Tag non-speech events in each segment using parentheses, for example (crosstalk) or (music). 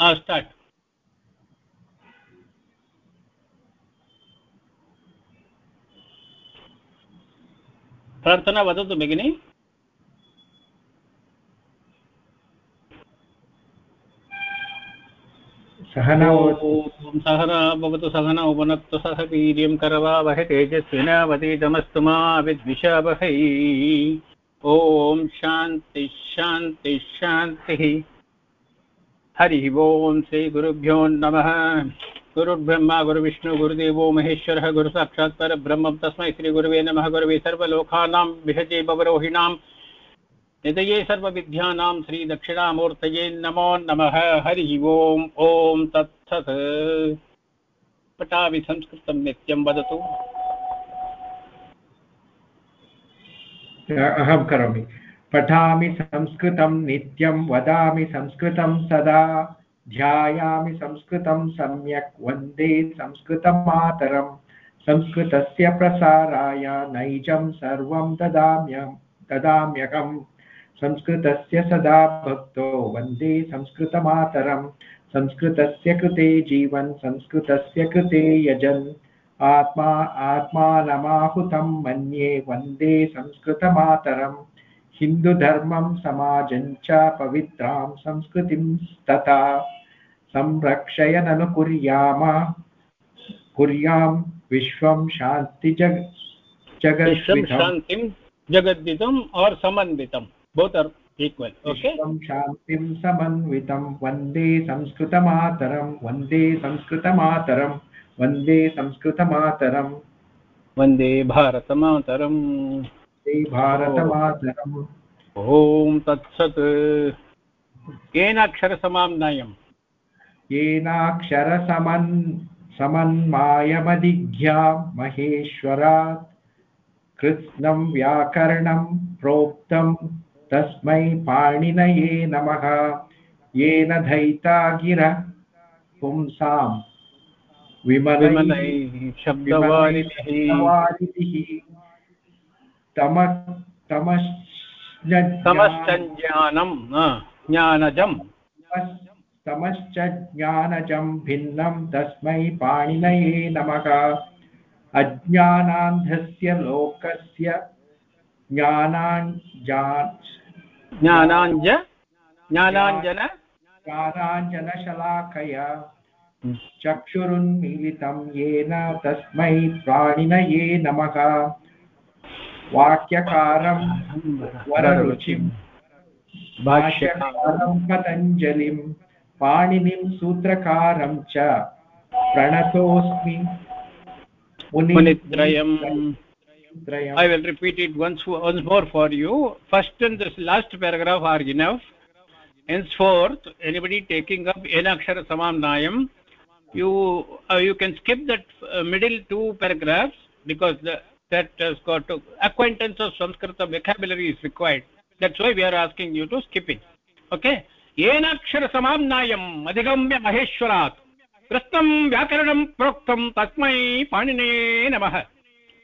Start प्रार्थना वदतु भगिनि सहना भवतु। सहना उपनत्तु सह वीर्यं करवावहै तेजस्विनावतीतमस्तु मा विद्विषावहै ॐ शान्तिः शान्तिः शान्तिः। हरिः ओं श्रीगुरुभ्यो नमः। गुरुर्ब्रह्मा, गुरुविष्णु, गुरुदेवो, महेश्वरः, गुरुसाक्षात् परब्रह्मं। तस्मै श्रीगुरुवे नमः। गुरुवे सर्वलोकानां विहजे भवरोहिणां निधये सर्वविद्यानां, श्रीदक्षिणामूर्तये नमो नमः। हरिः ओम् ॐ तत्सत्। पठामि संस्कृतं नित्यं वदतु। अहं करोमि। पठामि संस्कृतं नित्यं, वदामि संस्कृतं सदा, ध्यायामि संस्कृतं सम्यक्, वंदे संस्कृतमातरम्। संस्कृतस्य प्रसाराय नैजं सर्वं ददाम्यं ददाम्यहम् संस्कृतस्य सदा भक्तो, वंदे संस्कृतमातरम्। संस्कृतस्य कृते जीवन्, संस्कृतस्य कृते यजन्। आत्मा, आत्मानमाहुतं मन्ये, वंदे संस्कृतमातरम्। हिन्दुधर्मं समाजं च पवित्रां संस्कृतिं तथा संरक्षयननुकुर्याम कुर्यां विश्वं शान्ति जग जगत् जगद्दितम् और समन्वितम्। Both are equal okay? शान्तिं समन्वितं वंदे संस्कृतमातरं वंदे संस्कृतमातरं वंदे संस्कृतमातरं वंदे भारतमातरम्। भारतमातरम् ॐ तत्सत्। येनाक्षरसमाम्नायम् येनाक्षरसमन् समन्मायमधिज्ञा महेश्वरात्। कृत्स्नं व्याकरणं प्रोक्तं तस्मै पाणिनये नमः। येन धैता गिरः पुंसां विमलैः शब्दवारिधिः। तमश्चज्ञानं ज्ञानजम्। तमश्च ज्ञानजं भिन्नं तस्मै पाणिनये नमः। अज्ञानान्धस्य लोकस्य ज्ञानाञ्जा ज्ञानाञ्ज ज्ञानाञ्जन। ज्ञानाञ्जनशलाकया चक्षुरुन्मीलितं येन तस्मै प्राणिनये नमः। वाक्यकारं वररुचिं भाष्यकारं पतञ्जलिं पाणिनिं सूत्रकारं च प्रणतोऽस्मि मुनित्रयम् I will repeat it once, once more for you. First and this last paragraph are enough. Henceforth, anybody taking up Enakshara Samamnayam, you uh, you can skip that uh, middle two paragraphs because the, that has got to, acquaintance of Sanskrit vocabulary is required. That's why we are asking you to skip it. Okay? Enakshara Samamnayam Adhigamya Maheshwarat कृष्णं व्याकरणं प्रोक्तं तस्मै पाणिने नमः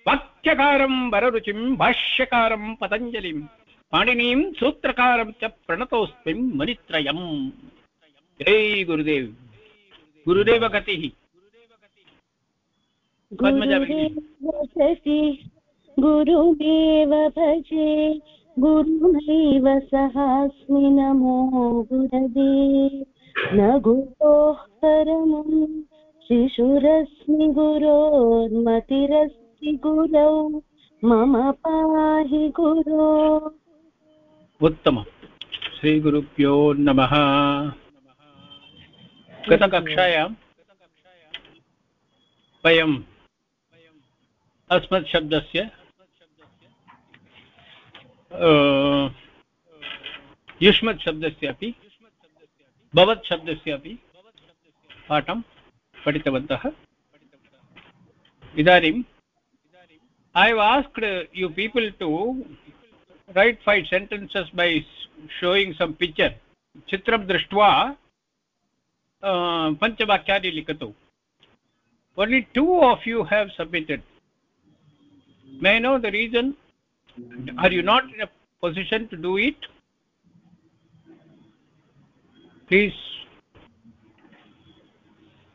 वाक्यकारं वररुचिं भाष्यकारं पतञ्जलिं पाणिनीं सूत्रकारं च प्रणतोऽस्मिन् मुनित्रयम् जय गुरुदेव गुरुदेव गतिः गुरुदेव भजे गुरुमेव सहास्मि नमो गुरवे। न गुरोः परमम् शिशुरस्मि गुरोर्मतिरस्ति गुरौ मम पाहि गुरो। उत्तमम्। श्रीगुरुभ्यो नमः। गतकक्षायां वयम् अस्मत् शब्दस्य। युष्मत् शब्दस्य अपि, भवत् शब्दस्य अपि पाठं पठितवन्तः। इदानीम् I have asked you people to write five sentences by showing some picture चित्रं दृष्ट्वा पञ्चवाक्यानि लिखतु। Only two of you have submitted. May i know the reason? Are you not in a position to do it? Please.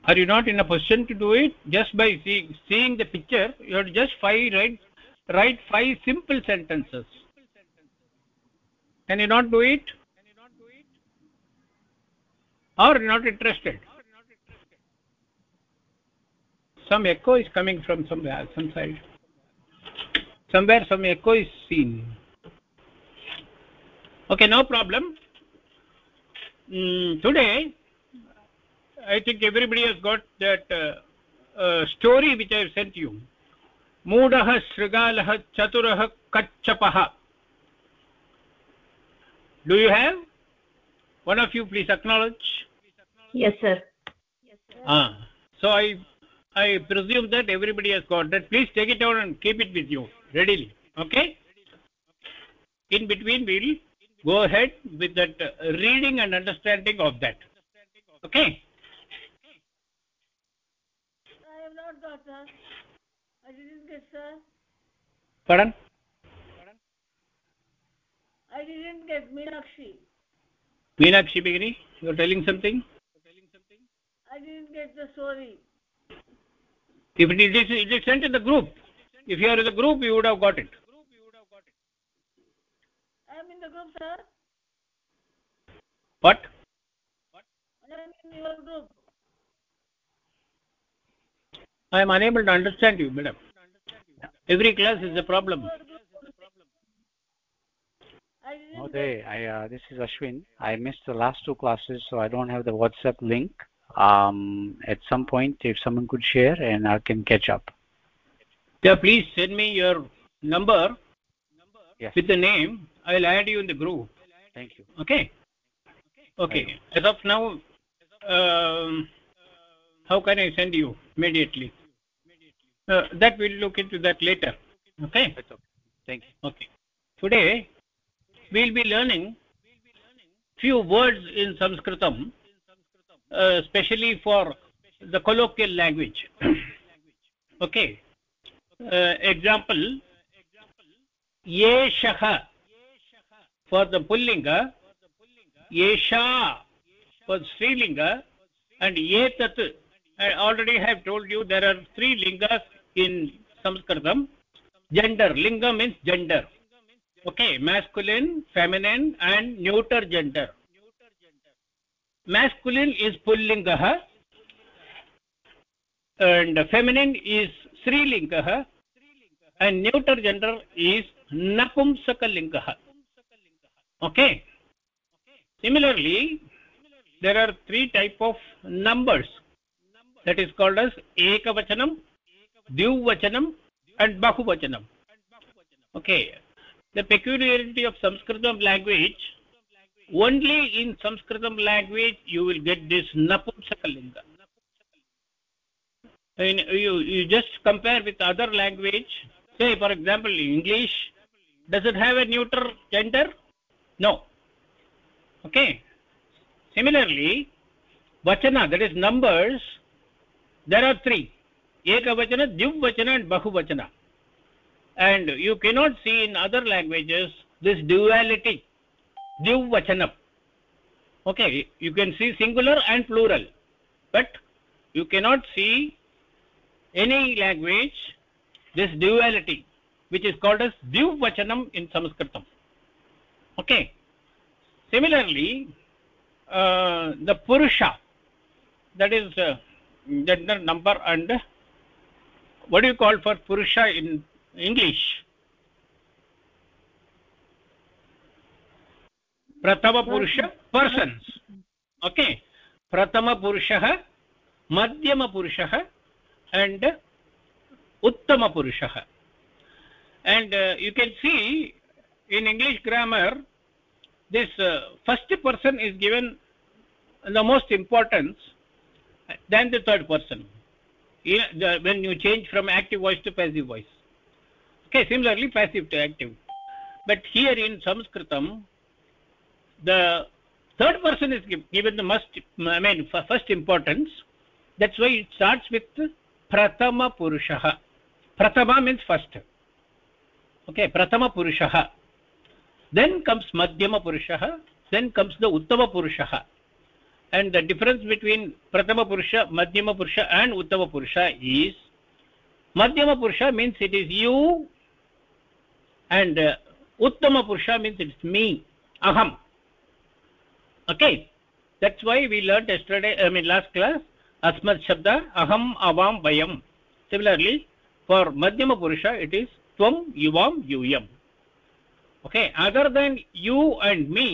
Are you not in a position to do it? Just by see, seeing the picture you have just five write write five simple sentences. Can you not do it? Or not interested? Some echo is coming from somewhere some side somewhere some echo is seen okay no problem mm, today i think everybody has got that uh, uh, story which i have sent you मूढः शृगालः चतुरः कच्छपः do you have one of you please acknowledge yes sir ah so i i presume that everybody has got that please take it down and keep it with you readily okay in between we'll go ahead with that uh, reading and understanding of that okay I have not got, sir. I didn't get, sir. pardon I didn't get Meenakshi. meenakshi begini you are telling something I didn't get the story. if it is it is sent in the group if you are in the group you would have got it I am in the group, sir. what I am in your group. i am unable to understand you madam every class is a problem Your group. I I, uh, this is Ashwin. I missed the last two classes, so I don't have the WhatsApp link. Um, at some point, if someone could share, and I can catch up. Yeah please send me your number Yes. with the name. I will add you in the group. Thank you. okay? Okay. As of now um, how can i send you immediately? Uh, that we'll look into that later. Okay? That's okay. Thank you. okay. Today we'll be learning few words in sanskritam uh, especially for the colloquial language. (coughs) Okay Uh, example yeshah for the pullinga yesha for strilinga and etat i already have told you there are three lingas in sanskritam gender linga means gender. Okay masculine feminine and neuter gender. Masculine is pullingah and feminine is srilingah and neuter gender is napumsakalingah okay? Similarly there are three type of numbers. That is called as ekavachanam dvivachanam and bahuvachanam. Okay? The peculiarity of sanskritam language only in sanskritam language you will get this napumsakalinga and you you just compare with other language. Say for example english does it have a neuter gender? No. Okay. Similarly vachana that is numbers there are three. Ekavachana dvivachana and bahuvachana and you cannot see in other languages this duality dvivachanam okay you can see singular and plural. But you cannot see any language this duality which is called as dvivachanam in sanskritam okay similarly uh, the purusha that is uh, gender number and what do you call for purusha in english prathama purusha persons okay prathama purushah madhyama purushah and uttama purushah and uh, you can see in english grammar this uh, first person is given the most importance than the third person. When you change from active voice to passive voice. Okay similarly passive to active. But here in sanskritam the third person is given the most i mean first importance. That's why it starts with comes madhyama purushah then comes the uttama purushah and the difference between prathama purusha madhyama purusha and uttama purusha is madhyama purusha means it is you and uh, uttama purusha means it's me aham okay that's why we learned yesterday i mean last class अस्मत् शब्द अहम् अवां वयम्। Similarly for मध्यमपुरुष it is त्वं युवाम यूयम्। Okay other than you and me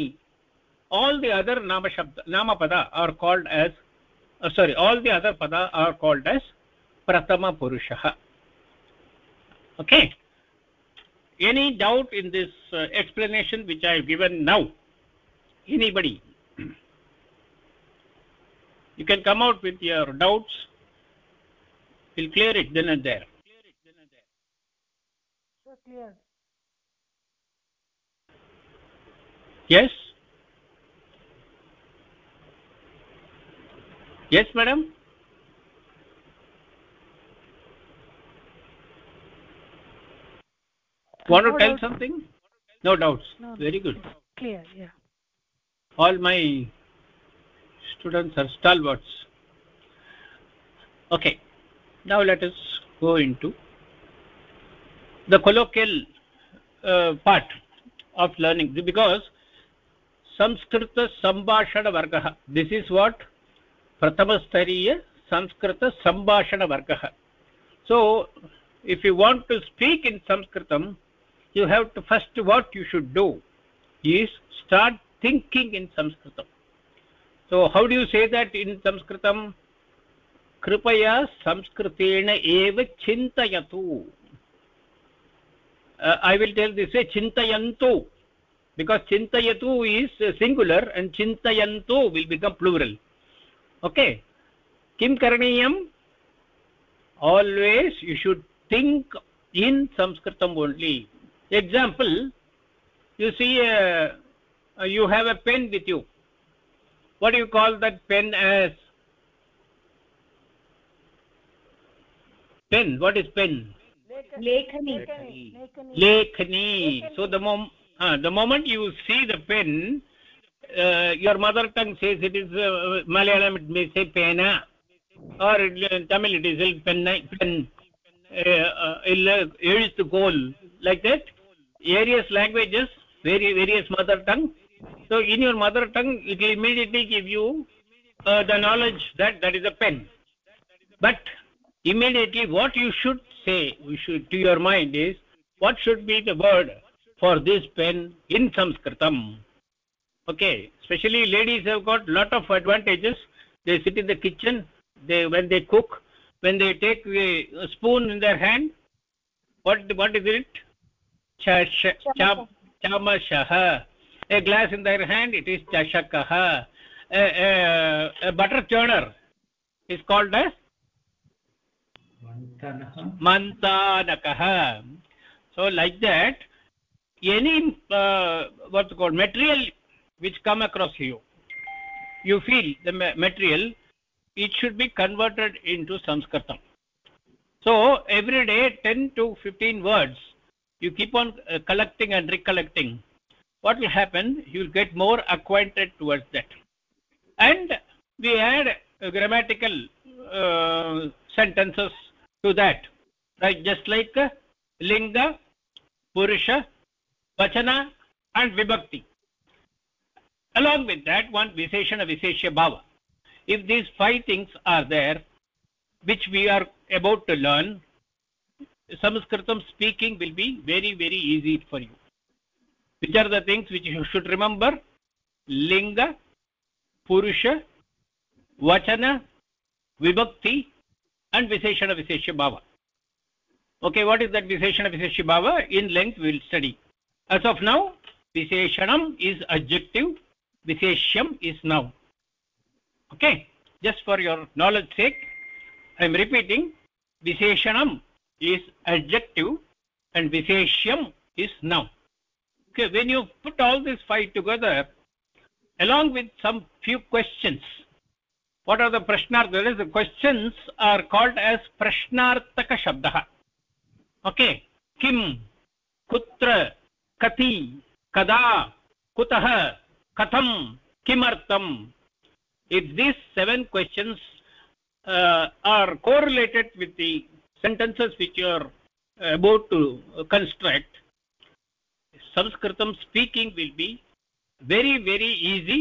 all the other नामशब्द नामपद are called as sorry all the other पद आर् एज प्रथम प्रथमपुरुषः okay any doubt in this explanation which I given now anybody you can come out with your doubts. We'll clear it then and there. So clear. yes? Yes madam? Want to No tell doubt. something? No doubts. No, very good. Clear, yeah. all my students are stalwarts okay now let us go into the colloquial uh, part of learning because Sanskrit संभाषण वर्गः this is what प्रथमस्तरीय Sanskrit संभाषण वर्गः so if you want to speak in sanskritam you have to first what you should do is start thinking in sanskritam So how do you say that in sanskritam कृपया संस्कृतेन एव चिन्तयतु uh, i will tell this way chintayantu because chintayatu is uh, singular and chintayantu will become plural okay kim karaniyam always you should think in sanskritam only example you see uh, uh, you have a pen with you what do you call that pen as? Pen what is pen? Lekhani lekhani so the uh, the moment you see the pen uh, your mother tongue says it is uh, malayalam it may say pena or in uh, tamil it is penna pen uh, uh, illa elizhukol like that? Various languages very various mother tongue so in your mother tongue it will immediately give you uh, the knowledge that that is a pen. But immediately what you should say we should to your mind is what should be the word for this pen in sanskritam? Okay especially ladies have got lot of advantages. They sit in the kitchen they when they cook when they take a, a spoon in their hand what what is it? Chash cham- chamashah a glass in their hand it is chashakah a, a, a butter churner is called as? Mantanakah so like that any uh, what's called material which come across you you feel the material it should be converted into sanskritam. So every day 10 to 15 words you keep on uh, collecting and recollecting what will happen? You will get more acquainted towards that. And we add grammatical uh, sentences to that. Right just like uh, linga purusha vachana and vibhakti. Along with that one visheshana visheshya bhava. If these five things are there which we are about to learn sanskritam speaking will be very very easy for you which are the things which you should remember. Linga purusha vachana vibhakti and visheshana visheshya bhava. Okay what is that visheshana visheshya bhava? In length we will study. As of now visheshanam is adjective visheshyam is noun. Okay just for your knowledge sake i am repeating visheshanam is adjective and visheshyam is noun okay when you put all these five together along with some few questions what are the prashnartha the questions are called as prashnartaka shabdah okay kim kutra kati kada kutah katham kimartam if these seven questions uh, are correlated with the sentences which you are about to construct sanskritam speaking will be very very easy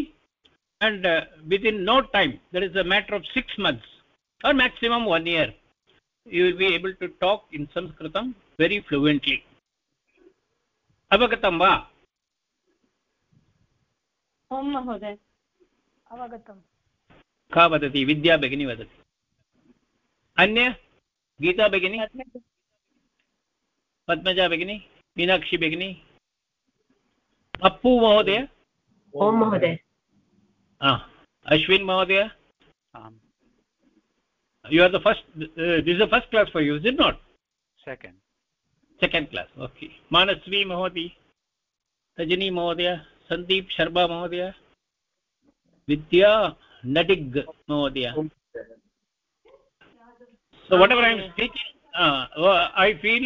and uh, within no time that is a matter of 6 months or maximum 1 year you will be able to talk in sanskritam very fluently avagatam va ओं महोदय अवगतम् का वदति विद्या भगिनी वदति अन्य गीता भगिनी पद्मजा भगिनी मीनाक्षी भगिनी पप्पु महोदय? ओं महोदय। अश्विन् महोदय? You are the first this the first class for you is not second second class okay Manasvi महोदय रजनी महोदय सन्दीप् शर्मा महोदय विद्या नडिग् महोदय so whatever i am speaking uh, uh, i feel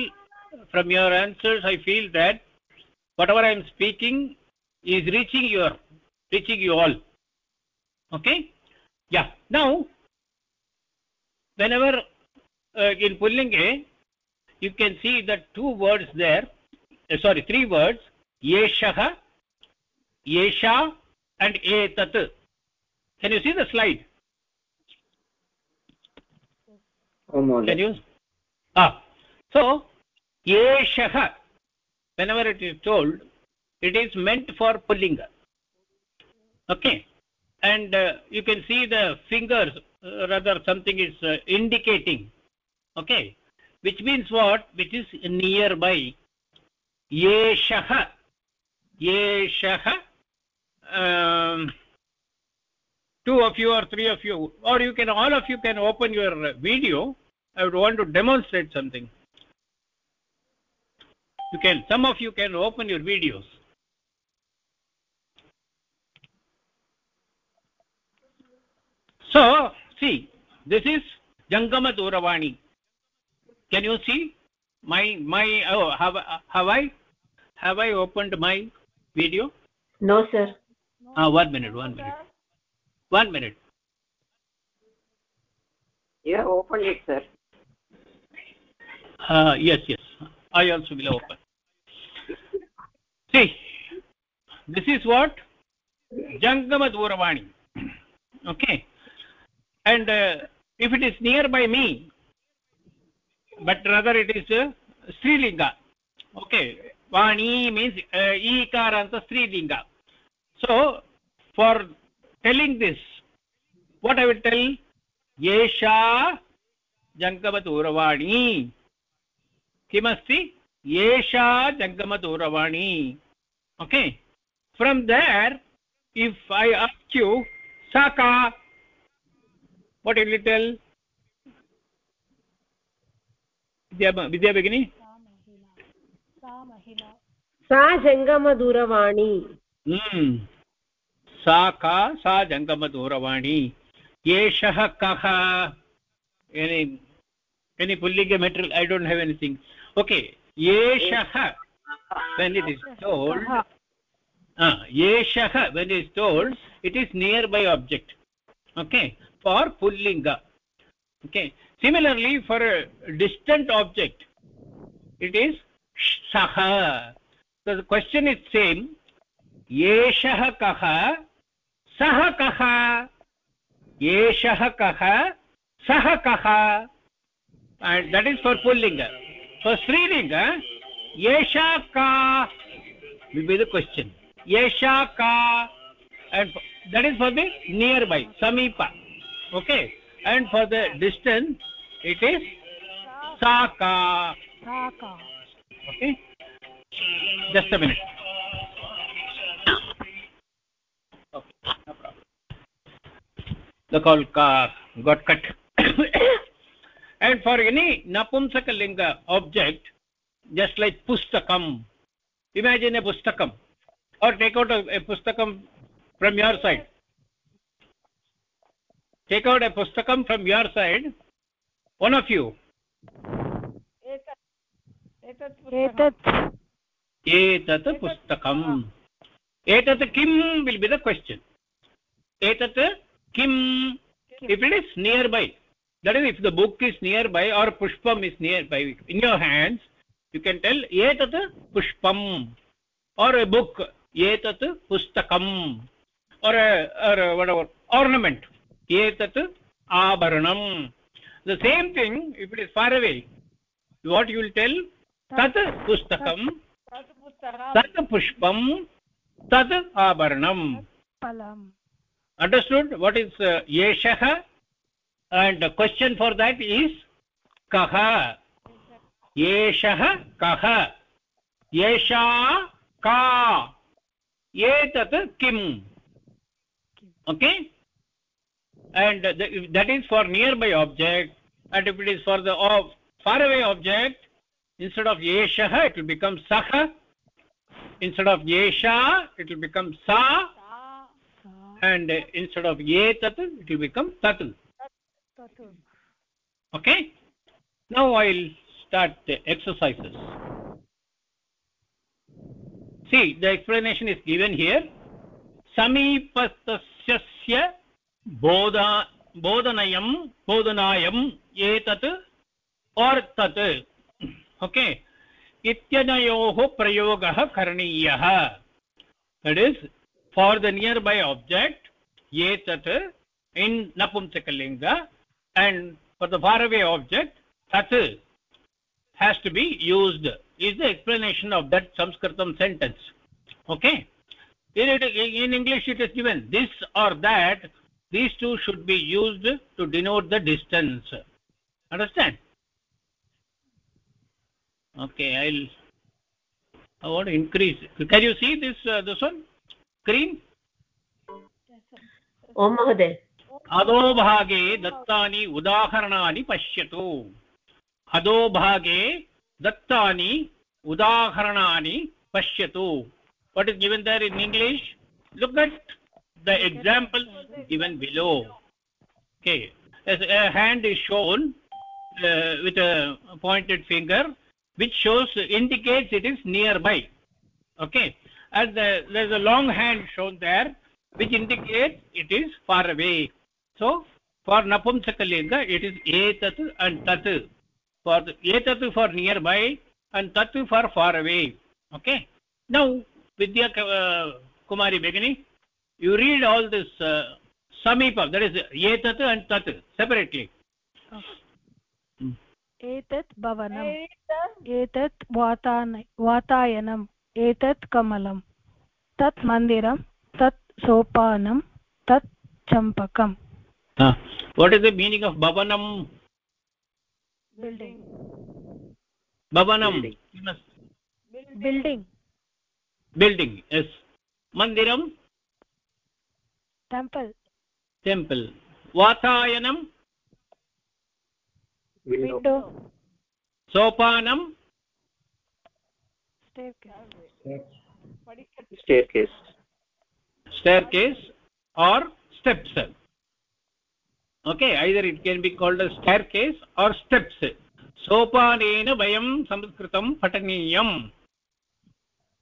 from your answers i feel that whatever i am speaking is reaching your reaching you all. Okay? Yeah. Now whenever uh, in pullinge you can see the two words there. Uh, sorry three words. Yeshah yesha and etat. Can you see the slide? Oh, can you? Ah. So yeshah whenever it is told it is meant for pullinga okay? And uh, you can see the fingers uh, rather something is uh, indicating. Okay? Which means what? Which is nearby. Yeshah. Yeshah. Um, two of you or three of you or you can all of you can open your video. I would want to demonstrate something you can some of you can open your videos. So see this is jangama duravani can you see? My my oh have have i have i opened my video? No sir. Ah one minute one minute. One minute. You have opened it sir. Uh, yes yes i also will open. See this is what? Jangama duravani okay? And uh, if it is near by me but rather it is uh, strilinga okay? Vani means uh, ikara anta strilinga so for telling this what i will tell? Yesha jankavat uravani किमस्ति? एषा जङ्गमदूरवाणी। Okay from there if I ask सा का what is little विद्या भगिनी सा जङ्गमदूरवाणी सा का सा जङ्गमदूरवाणी एषः कः any any पुल्लिङ्ग material I don't have anything okay एषः when it is told ah eshah when it is told it is nearby object okay for pullinga okay similarly for a distant object it is sah so the question is same eshah kah sah kah eshah kah sah kah and that is for yesha ka will be the question yesha ka and that is for the nearby samipa okay and for the distance it is saka saka okay just a minute okay no problem the call ka got cut and for any napumsakalinga object just like pustakam imagine a pustakam or take out a, a pustakam from your side take out a pustakam from your side one of you एतत् etat pustakam etat kim will be the question etat kim if it is nearby that is if the book is nearby or pushpam is nearby in your hands you can tell etat pushpam or a book etat pustakam or a or whatever ornament etat Abaranam. the same thing if it is far away what you will tell tat pustakam tat pushpam tat Palam. understood what is uh, yeshah and the question for that is kah yeshah kah yesha ka? Etat kim? Okay? And the, that is for nearby object and if it is for the of far away object instead of yeshah it will become sah instead of yesha it will become sa. And instead of etat it will become tat okay now i'll start the exercises see the explanation is given here समीपस्थस्य बोधा बोधनयं बोधनायम् एतत् और तत् okay इत्यनयोः प्रयोगः करणीयः that is for the nearby object etat in napumsakalinga and for the faraway object tat has to be used is the explanation of that Sanskritam sentence. Okay? In, it, in english it is given this or that these two should be used to denote the distance. Understand? Okay i'll i want to increase. Can you see this uh, this one? Screen? Oh, अधोभागे दत्तानि उदाहरणानि पश्यतु। अधोभागे दत्ता उदाहरण पश्य what is given there in English look at the example given below hand is is shown with pointed finger which shows indicates it is near by okay as the long hand shown there which indicates it is far away. So for napumsakalinga it is etat and tat for etat for nearby and tat for far away okay now vidya uh, kumari begini you read all this uh, samipa that is etat and tat separately एतत् भवनम् एतत् वातान वातायनम् एतत् कमलं तत् मन्दिरं तत् सोपानं तत् चम्पकम् uh, what is the meaning of bhavanam building bhavanam Building. you building yes mandiram temple temple vatayanam window sopanam staircase staircase or steps okay either it can be called as staircase or steps sopanena vayam sanskritam pataniyam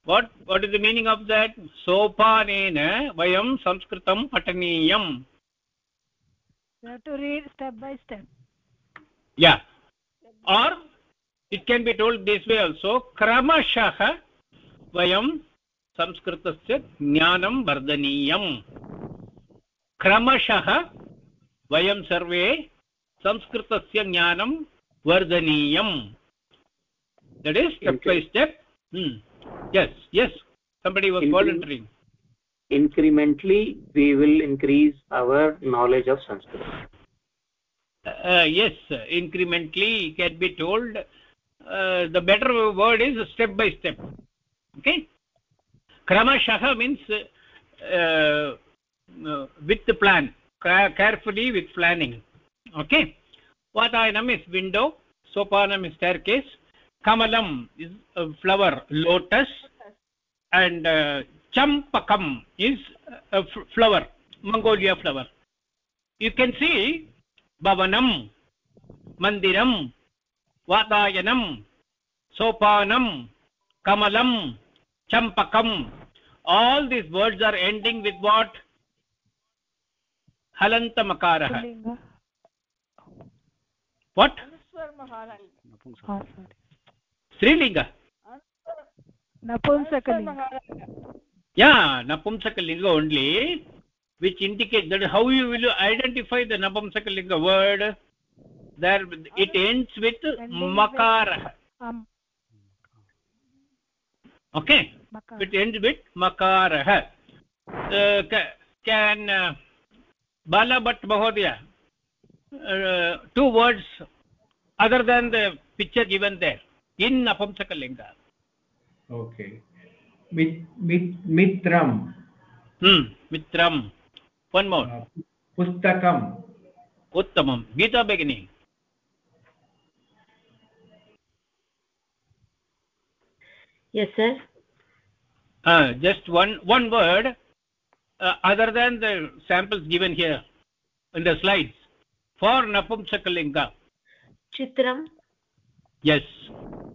what what is the meaning of that sopanena vayam sanskritam pataniyam you have to read step by step yeah or it can be told this way also kramashah vayam संस्कृतस्य ज्ञानं वर्धनीयम् क्रमशः वयं सर्वे संस्कृतस्य ज्ञानं वर्धनीयम् that is step by step hmm. yes yes somebody was Increment- volunteering incrementally we will increase our knowledge of sanskrit uh, yes incrementally can be told uh, the better word is step by step okay kramashah means uh, uh, with the plan Ca- carefully with planning. Okay? Vatayanam is window. Sopanam is staircase. Kamalam is a flower lotus. And uh, champakam is a flower mongolia flower. You can see bhavanam mandiram vatayanam sopanam kamalam champakam. All these words are ending with what हलन्तमकारः what स्त्रीलिङ्ग। नपुंसकलिङ्ग। Only which indicate that how you will identify the नपुंसकलिङ्ग word there it ends with मकारः। Okay it ends with मकारः। Can uh, bala bhat mahodaya uh, two words other than the picture given there in napumsakalinga okay mit mit mitram hmm mitram one more uh, pustakam उत्तमं गीता भगिनी yes sir uh, just one one word uh, other than the samples given here in the slides for napumsakalinga chitram yes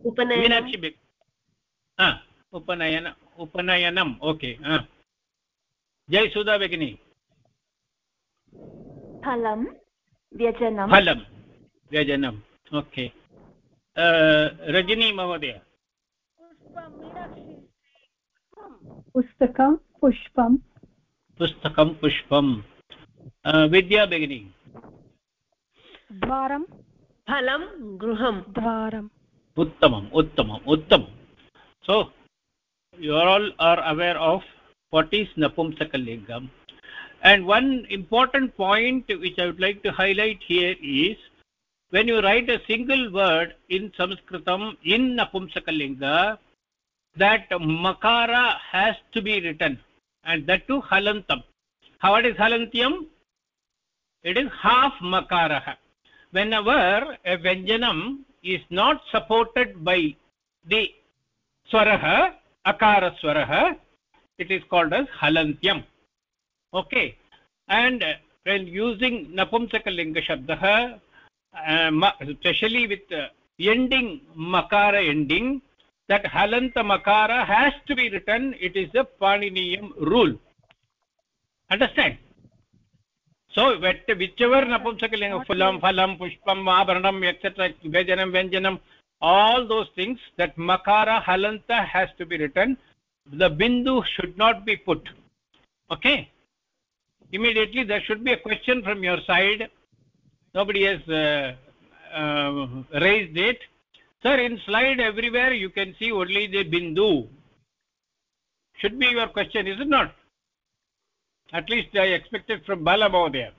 upanayanam meenakshi beg ah upanayana upanayanam okay ah jai sudha begini phalam vyajanam phalam vyajanam okay uh, rajini mahodaya पुष्पं मीनाक्षी पुस्तकं पुष्पं पुस्तकं पुष्पं uh, विद्या भगिनी द्वारं phalam gruham द्वारम् उत्तमम् उत्तमम् उत्तमं so you all are aware of what is napumsakalingam and one important point which i would like to highlight here is when you write a single word in sanskritam in napumsakalinga that makara has to be written And that too halantam how it is halantyam it is half makarah whenever a vyanjanam is not supported by the swarah akara swarah it is called as halantyam okay and uh, when using napumsakalinga shabdah uh, especially with uh, ending makara ending that halanta makara has to be written. It is a paniniyam rule. Understand? So whichever napumsakalinga phulam phalam pushpam abharanam etc vyajanam vyanjanam all those things that makara halanta has to be written the bindu should not be put. Okay? Immediately there should be a question from your side. Nobody has uh, uh, raised it sir in slide everywhere you can see only the bindu. Should be your question is it not? At least i expected from bala there.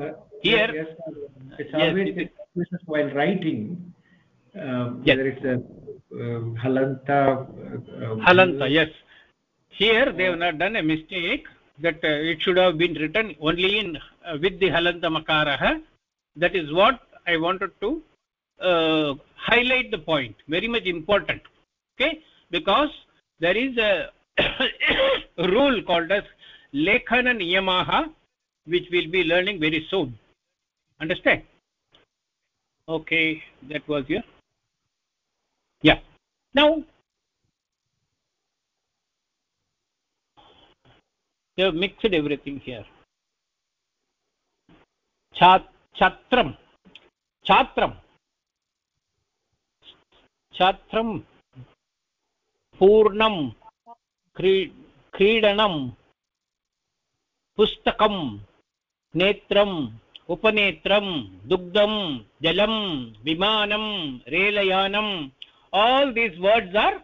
Uh, Here- yes, it's Yes, always it while writing um, Yes. whether it's a um, halanta uh, um, halanta yes. Here they have not done a mistake that uh, it should have been written only in uh, with the halanta makarah that is what i wanted to uh, highlight the point very much important okay? Because there is a (coughs) rule called as lekhana niyamaha which we'll be learning very soon. Understand? Okay that was your yeah. Now they have mixed everything here. Chat chatram. Chatram chatram पूर्णं क्री क्रीडनं पुस्तकं नेत्रम् उपनेत्रं दुग्धं जलं विमानं रेलयानं all these words are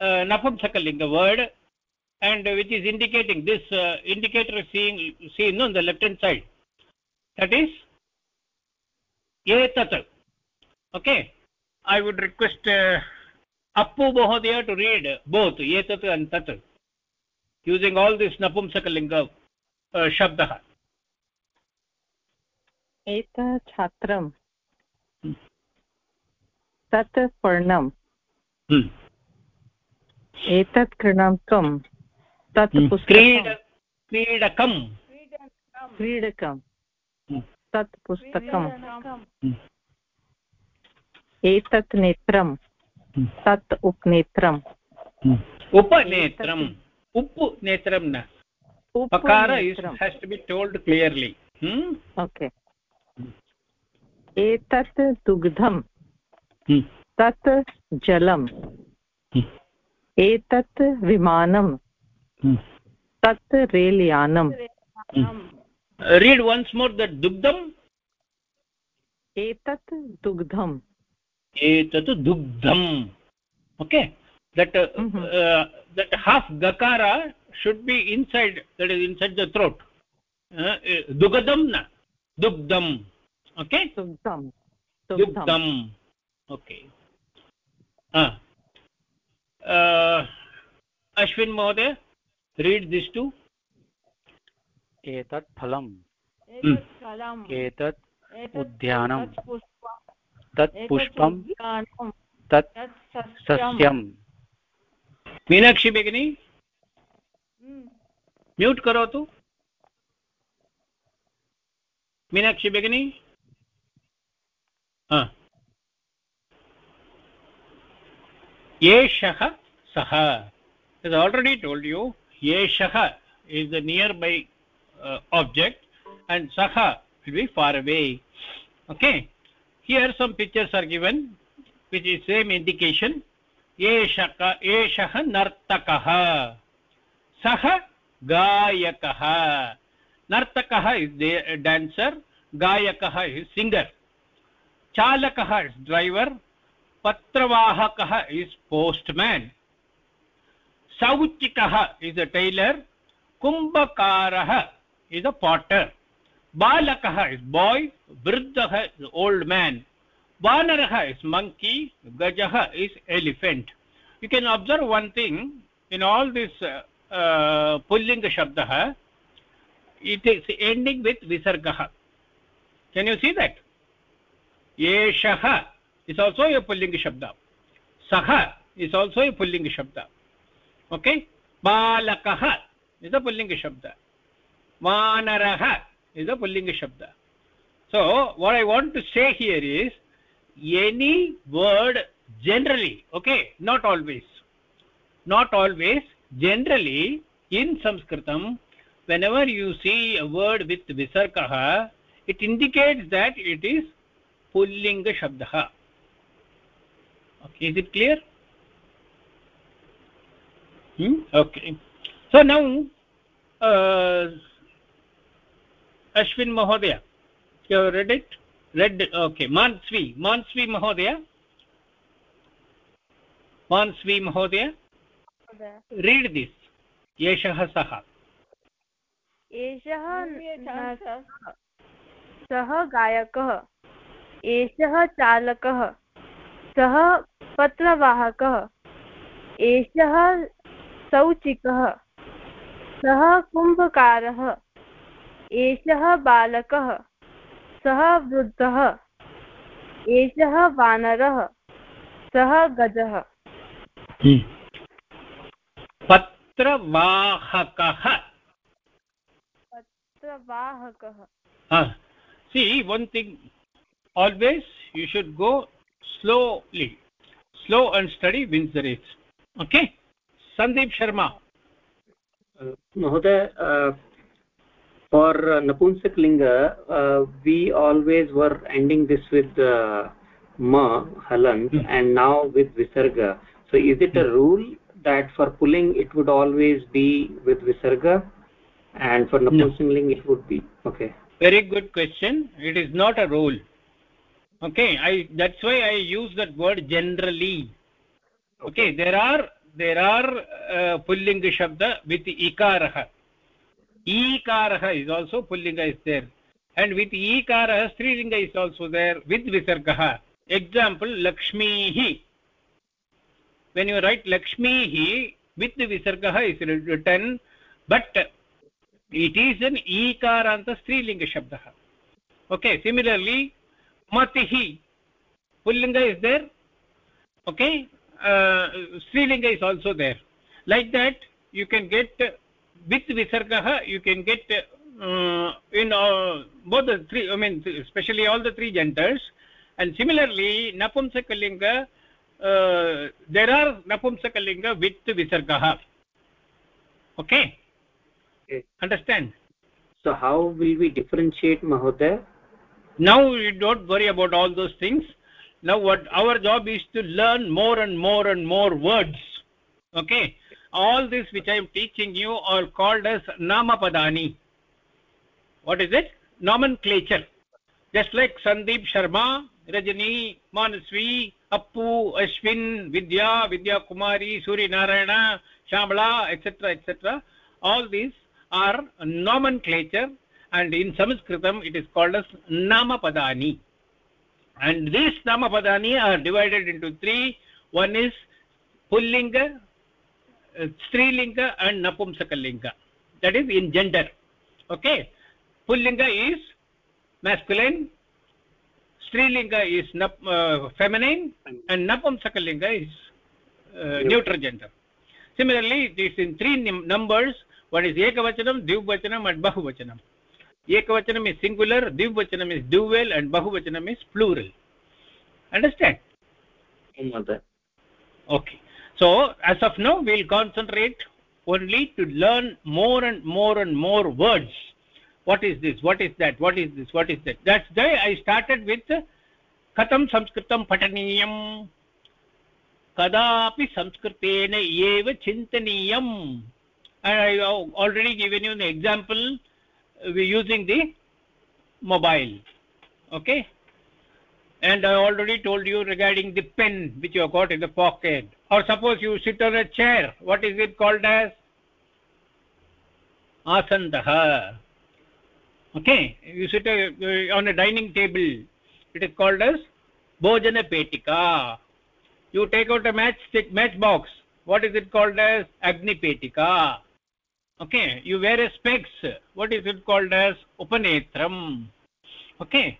uh, napumsakalinga word and which is indicating this uh, indicator is seeing seen on the left hand side that is etat okay I would request Appu महोदय to read बोत् एतत् तत् using all this नपुंसकलिङ्ग शब्दः एत छात्रं तत् पर्णं एतत् क्रीणकं तत् creed क्रीडकं क्रीडकं तत् पुस्तकं एतत् नेत्रं हम्म। तत् उपनेत्रम् हम्म। उपनेत्रम् उप् नेत्रं न। उपकार टोल्ड् क्लियर्लि ओके। हम्म। एतत् दुग्धं तत् जलम् एतत् विमानं तत् रेल् रीड् वन्स् मोर् दुग्धम् एतत् दुग्धं। एतत् दुग्धम्। Okay that that half गकार should be inside that is inside the throat दुगदं न दुग्धम् ओके दुग्धम् ओके अश्विन् महोदय रीड् दिस् टु एतत् फलम् एतत् उद्यानम् तत् पुष्पं तत् सस्यं मीनाक्षी भगिनी म्यूट् करोतु। मीनाक्षी भगिनी? एषः सः इस् आल्रेडि टोल्ड् यु एषः is the near by object and सः will be far away okay here some pictures are given, which is same indication. एषः एषः नर्तकः सः गायकः नर्तकः इस् डान्सर् गायकः इस् सिङ्गर् चालकः इस् ड्रैवर् पत्रवाहकः इस् पोस्ट्मेन् सौचिकः इस् अ टैलर् कुम्भकारः इस् अ पाटर् बालकः इस् बाय् वृद्धः इस् ओल्ड् मैन् वानरः is monkey gajah is elephant you can observe one thing in all this uh, uh, pullinga shabdah it is ending with visargah can you see that yeshah is also a pullinga shabda sah is also a pullinga shabda okay balakah is a pullinga shabda vanarah is a pullinga shabda so what i want to say here is any word generally okay not always not always generally in sanskritam whenever you see a word with visargah it indicates that it is pullinga shabdah okay is it clear hmm? okay so now uh, Ashwin महोदय okay मान्स्वी मान्स्वी महोदय मान्स्वी महोदय read this एषः सः सः गायकः एषः चालकः सः पत्रवाहकः एषः सौचिकः सः कुम्भकारः एषः बालकः सः वृद्धः एषः वानरः सः गजः। पत्रवाहकः। पत्रवाहकः। See one thing always you should go slowly slow and steady wins okay Sandeep Sharma महोदय for uh, Napunsak-linga, uh, we always were ending this with uh, ma, halant, Hmm. and now with visarga. So is it a rule that for pulling it would always be with visarga, and for Napunsak-ling it would be okay? very good question. It is not a rule. Okay i that's why i use that word generally. Okay there are there are uh, pullinga shabda with ikarah ईकारः is also पुल्लिङ्ग is there and with ईकारः स्त्रीलिङ्ग is also there with विसर्गः example लक्ष्मीः when you write लक्ष्मीः with विसर्गः is written but it is an ईकारान्त स्त्रीलिङ्गशब्दः okay similarly मतिः पुल्लिङ्ग is there okay स्त्रीलिङ्ग is also there like that you can get with visargah you can get uh, in uh, both the three i mean especially all the three genders and similarly napumsakalinga uh, there are napumsakalinga with visargah okay? Okay. Understand? So how will we differentiate mahoday now you don't worry about all those things. Now what our job is to learn more and more and more words. Okay all this which i am teaching you are called as namapadani what is it? Nomenclature. Just like sandeep sharma rajani manasvi appu ashwin vidya vidya kumari suri narayana shamala etc etc all these are nomenclature and in sanskritam it is called as namapadani and these namapadani are divided into three. One is pullinga strilinga and napumsakalinga. That is in gender. Okay? Pullinga is masculine strilinga is nap, uh, feminine and napumsakalinga is uh, neutral. gender. Similarly this in three numbers. One is ekavachanam dvivachanam and bahuvachanam. Ekavachanam is singular dvivachanam is dual and bahuvachanam is plural. Understand? Okay so as of now we'll concentrate only to learn more and more and more words what is this what is that what is this what is that that's why i started with katham sanskritam pataniyam कदापि संस्कृतेन एव चिन्तनीयम् i have already given you an example uh, using the mobile okay And i already told you regarding the pen which you have got in the pocket. Or suppose you sit on a chair what is it called as? Asandah okay you sit uh, on a dining table. It is called as bhojana petika you take out a match stick match box what is it called as? Agni petika okay you wear a specs. What is it called as? Upanetram okay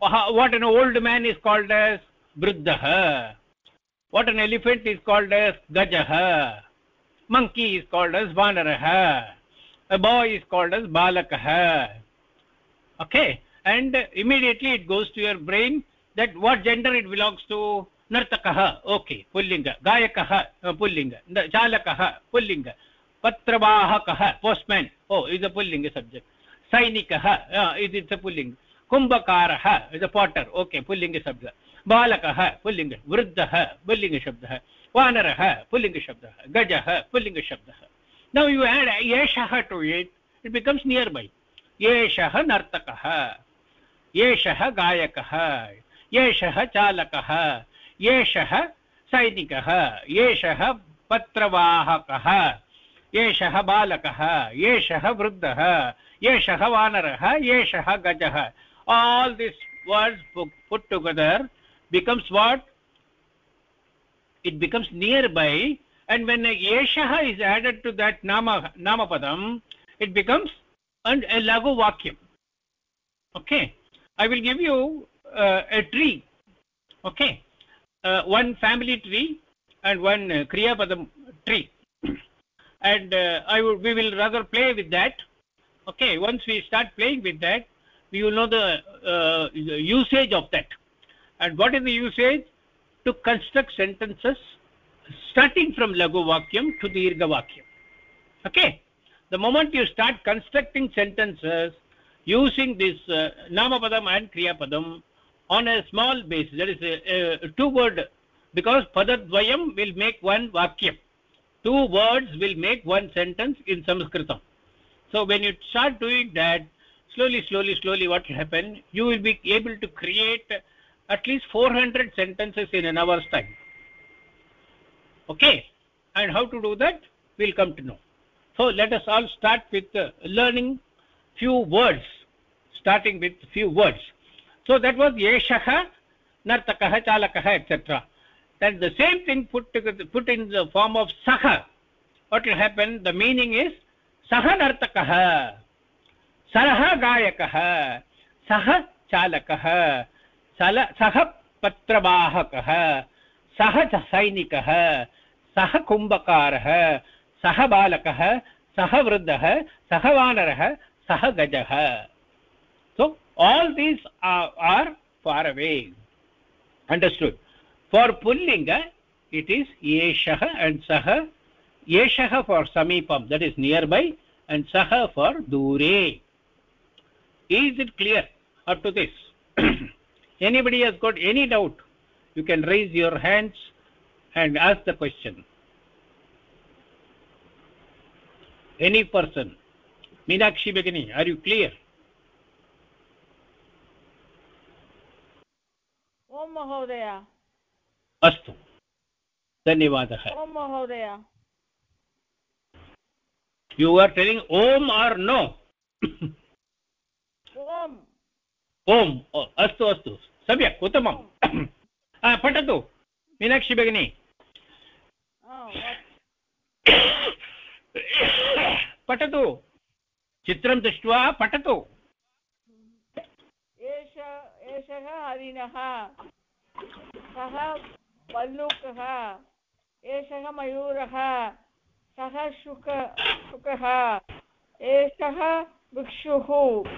what an old man is called as vruddha what an elephant is called as gajah monkey is called as vanarah a boy is called as balakah okay and immediately it goes to your brain that what gender it belongs to nartakah okay pullinga gayakah uh, pullinga chalakah pullinga patravahakah postman oh is a pullinga subject sainikah uh, is it's a pullinga कुम्भकारः is a potter okay पुल्लिङ्गशब्दः बालकः, पुल्लिङ्ग, वृद्धः पुल्लिङ्गशब्दः वानरः पुल्लिङ्गशब्दः गजः पुल्लिङ्गशब्दः नौ यु एड् एषः to it it becomes near by एषः नर्तकः. एषः गायकः. एषः चालकः. एषः सैनिकः. एषः पत्रवाहकः. एषः बालकः. एषः वृद्धः. एषः वानरः. एषः गजः. All these words put together becomes what? It becomes nearby. And when a yeshah is added to that nama namapadam it becomes and a lagu vakyam. Okay. I will give you uh, a tree. Okay. Uh, one family tree and one uh, kriya padam tree. And uh, i will we will rather play with that. Okay. Once we start playing with that we will know the, uh, the usage of that. And what is the usage? To construct sentences starting from lagu vakyam to dirgha vakyam. Okay? The moment you start constructing sentences using this uh, namapadam and kriyapadam on a small basis that is a, a two word because padadvayam will make one vakyam. Two words will make one sentence in sanskritam. So when you start doing that slowly slowly slowly what will happen? You will be able to create at least 400 sentences in an hour's time. Okay? And how to do that? We'll come to know. So let us all start with uh, learning few words. Starting with few words. So that was yeshah nartakah chalakah etc then the same thing put together, put in the form of saha what will happen? The meaning is saha nartakah सह गायक, सह चालक, सल सः पत्रवाहकः सः सैनिकः सः कुम्भकारः सः बालकः सः सह सः सह गज। गजः so all these are far away understood for पुल्लिङ्ग it is एषः अण्ड् सः एषः फार् समीपं that is near by and सः फार् दूरे is it clear up to this (clears throat) anybody has got any doubt you can raise your hands and ask the question any person meenakshi begini are you clear ओम महोदय अस्तु धन्यवादः ओम महोदय you are telling om or no ओम (clears throat) ओम् अस्तु अस्तु, सम्यक् उत्तमं (coughs) पठतु, मीनाक्षी भगिनी। (coughs) पठतु, चित्रं दृष्ट्वा पठतु। एष, एषः हरिणः, सः भल्लूकः एषः मयूरः, सः शुक, शुकः, एषः भिक्षुः।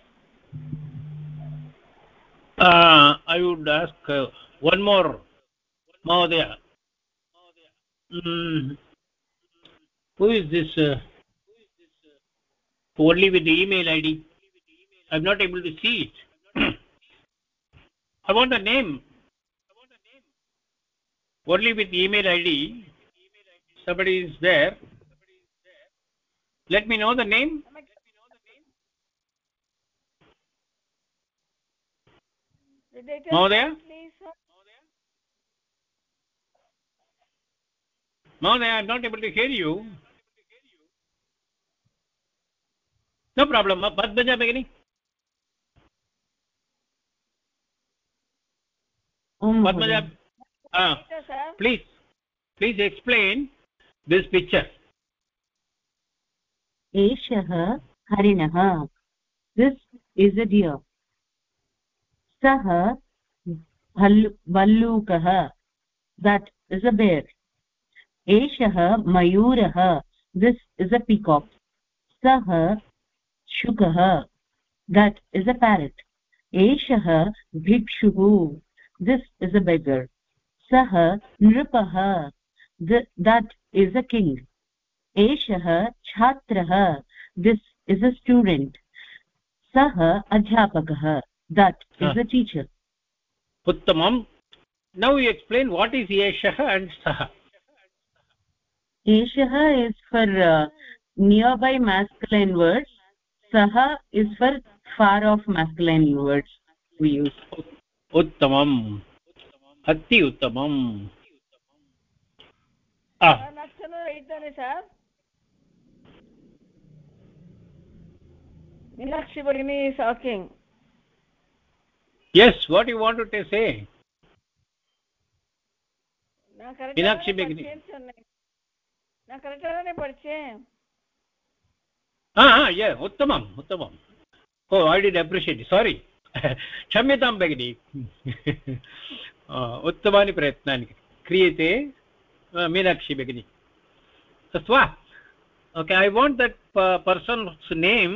uh, i would ask uh, one more. Mahodaya. Mm, who is this uh, only with the email id i'm not able to see it. (clears throat) I want the name. Only with email id somebody is there. Let me know the name महोदय? महोदय I not able to hear you no problem Padmaja भगिनि Padmaja please please explain this picture एषः हरिणः। This is a deer सः भल् भल्लूकः that is a bear एषः, मयूरः दिस् इस् अ पिकाक् सः, शुकः दट् इस् अ पेरेट् एषः, भिक्षुः दिस् इस् अ बेगर् सः, नृपः दट् इस् अ किङ्ग् एषः, छात्रः दिस् इस् अ स्टूडेण्ट् सः, अध्यापकः. that is the teacher uttamam now you explain what is eshah and sah eshah is for uh, nearby masculine words saha is for far off masculine words we use uttamam atti uttamam ah lakshana iddane sir meenakshi bagini is asking yes what you want to say? Meenakshi बेगिनी నా correct గానే పరిచయం yeah ఉత్తమం ఉత్తమం oh I D appreciate sorry क्षम्यतां भगिनि उत्तमानि प्रयत्नानि क्रियते मीनाक्षी भगिनी अस्तु वा okay I want that person's name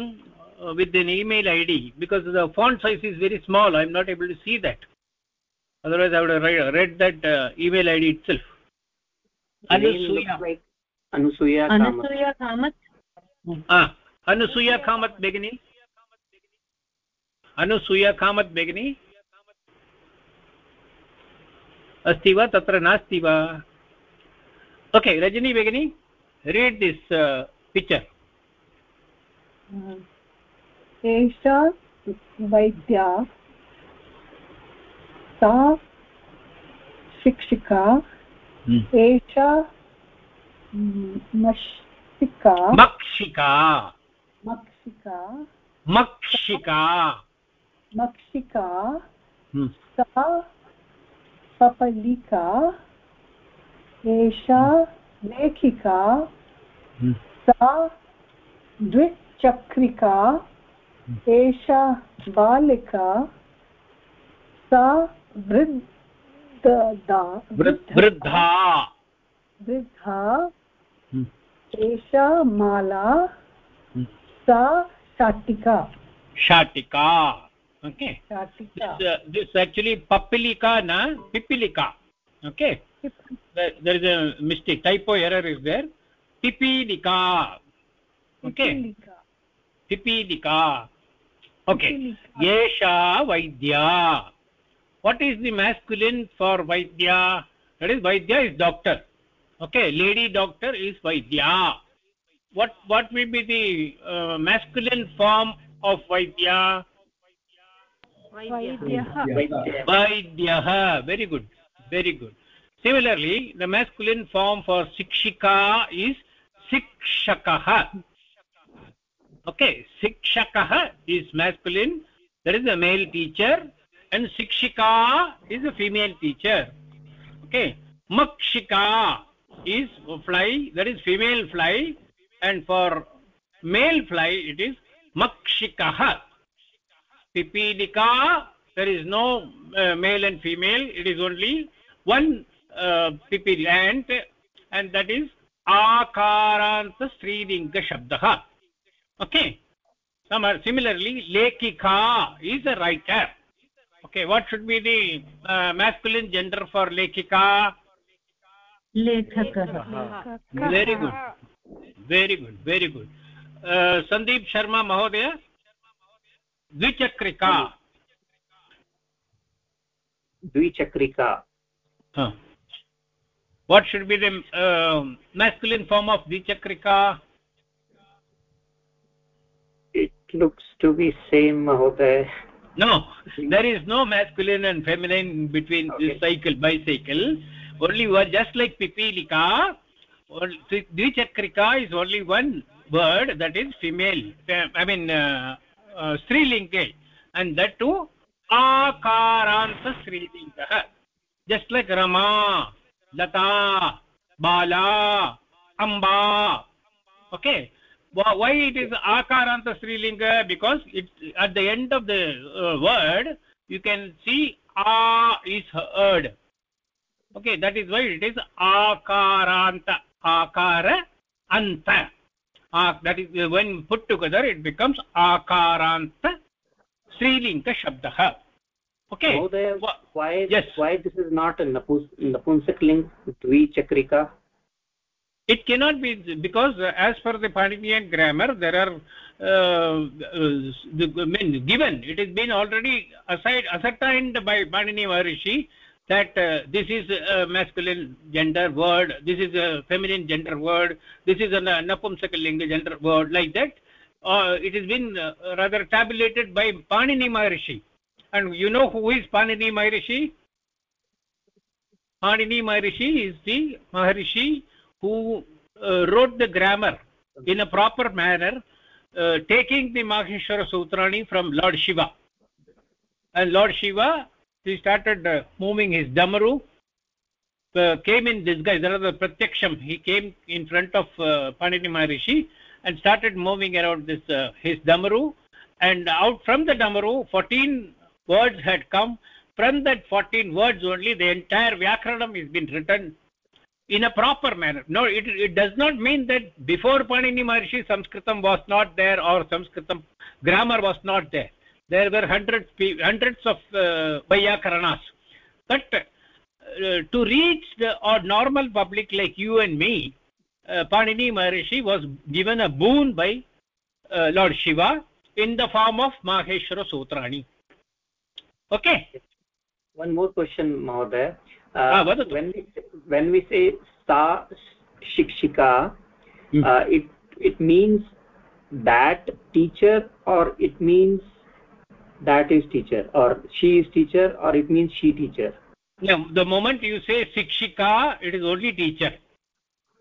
with an email id because the font size is very small i'm not able to see that otherwise i would have read, read that uh, email id itself The name anusuya looks like anusuya kamath Anasuya Kamath ah anusuya kamat begini Anusuya Kamat बेगिनी अस्ति वा तत्र नास्ति वा okay Rajani begin read this picture एषा वैद्या सा शिक्षिका एषा मक्षिका मक्षिका। मक्षिका मक्षिका। मक्षिका हम्म, सा पपलिका एषा लेखिका हम्म, सा द्वि चक्रिका एषा बालिका सा वृद्धा वृद्धा वृद्धा हम्म। एषा माला हम्म। सा शाटिका। शाटिका। ओके। एक्चुअली uh, पप्पिलिका न पिपिलिका okay. There is a mistake typo error is there okay. पिपिलिका okay. Yesha vaidya. What is the masculine for vaidya? That is vaidya is doctor. Okay lady doctor is vaidya. What what will be the uh, masculine form of vaidya? Vaidyah very good. Very good. Similarly the masculine form for sikshika is sikshakah okay shikshakah is masculine that is a male teacher and shikshika is a female teacher. Okay makshika is fly that is female fly and for male fly it is makshikah. Pipilika there is no uh, male and female it is only one uh, pipil ant and that is akaranta strilinga shabdah okay Some- similarly lekika is a writer okay what should be the uh, masculine gender for lekika लेखकः very good very good very good uh, sandeep sharma mahodaya द्विचक्रिका द्विचक्रिका Huh. what should be the uh, masculine form of dvichakrika it looks to be same mahoday no there is no masculine and feminine in between Okay. this cycle bicycle only one just like pipilika only- dvichakrika is only one word that is female uh, i mean uh, uh, strilinge and that too akaranta strilinga just like rama lata bala amba okay why it is akaranta strilinga? Because it at the end of the uh, word you can see a is heard. Okay that is why it is akaranta akara anta. Ah, that is uh, when put together it becomes akaranta strilinga shabdah okay mahoday Wha- why Yes. why this is not in a napus napumsak ling dvichakrika it cannot be because as per the paninian grammar there are uh, the, mean, given it has been already aside ascertained by panini maharishi that uh, this is a masculine gender word this is a feminine gender word this is a napumsakalinga gender word like that. Uh, it has been uh, rather tabulated by panini maharishi. And you know who is panini maharishi? Panini maharishi is the maharishi who uh, wrote the grammar in a proper manner uh, taking the maheshwara sutrani from lord shiva. And lord shiva he started uh, moving his damaru uh, came in disguise another pratyaksham he came in front of uh, panini maharishi and started moving around this uh, his damaru. And out from the damaru 14 words had come. From that 14 words only the entire vyakaranam has been written in a proper manner. No it, it does not mean that before panini maharishi sanskritam was not there or sanskritam grammar was not there. There were hundreds hundreds of uh, vyakaranas but uh, to reach the or normal public like you and me uh, panini was given a boon by uh, lord shiva in the form of maheshwara sutrani okay? One more question mahoday. When we when we say sa shikshika Hmm. uh, it it means that teacher or it means that is teacher or she is teacher or it means she teacher. Now the moment you say shikshika it is only teacher.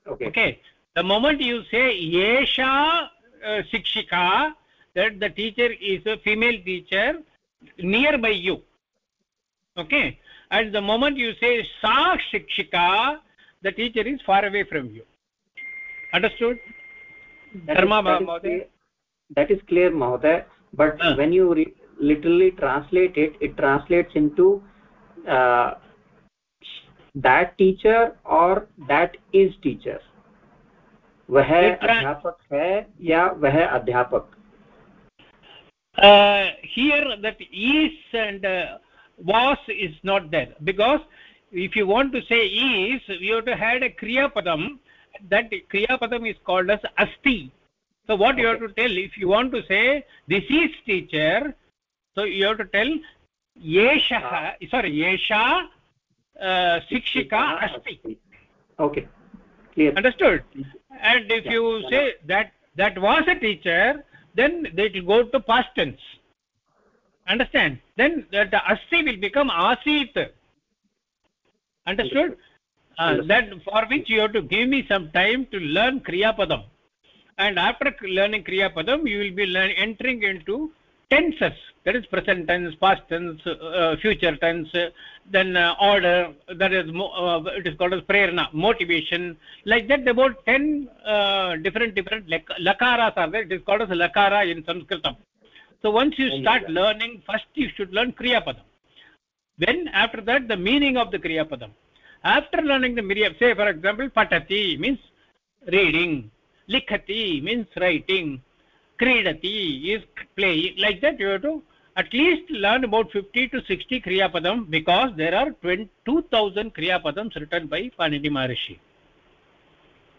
Okay. Okay. The moment you say yesha uh, shikshika that the teacher is a female teacher nearby you. Okay and the moment you say sa shikshika the teacher is far away from you understood That is- Dharma that is Mahoday? clear- that is clear mahoday but uh. when you literally translate it it translates into uh, that teacher or that is teacher वह अध्यापक है या वह अध्यापक uh, here that is and uh, was is not there. Because if you want to say is you have to add a kriya padam that kriya padam is called as asti. So what okay. you have to tell if you want to say this is teacher so you have to tell yeshah ah. sorry yesha uh, shikshika asti. okay. Clear. Understood? And if yeah, you say that that was a teacher then they will go to past tense understand? Then the, the asti will become asit. Understood? Uh, that for which you have to give me some time to learn kriya padam. And after learning kriya padam you will be learn, entering into tenses. That is present tense past tense uh, future tense uh, then uh, order that is uh, it is called as prerna motivation. Like that about 10 uh, different different lakaras are there. It is called as lakara in sanskritam so once you oh start learning first you should learn kriya padam then after that the meaning of the kriya padam after learning the kriya say for example patati means reading likhati means writing kridati is playing like that you have to at least learn about 50 to 60 kriya padam because there are 2000 kriya padams written by panini maharishi.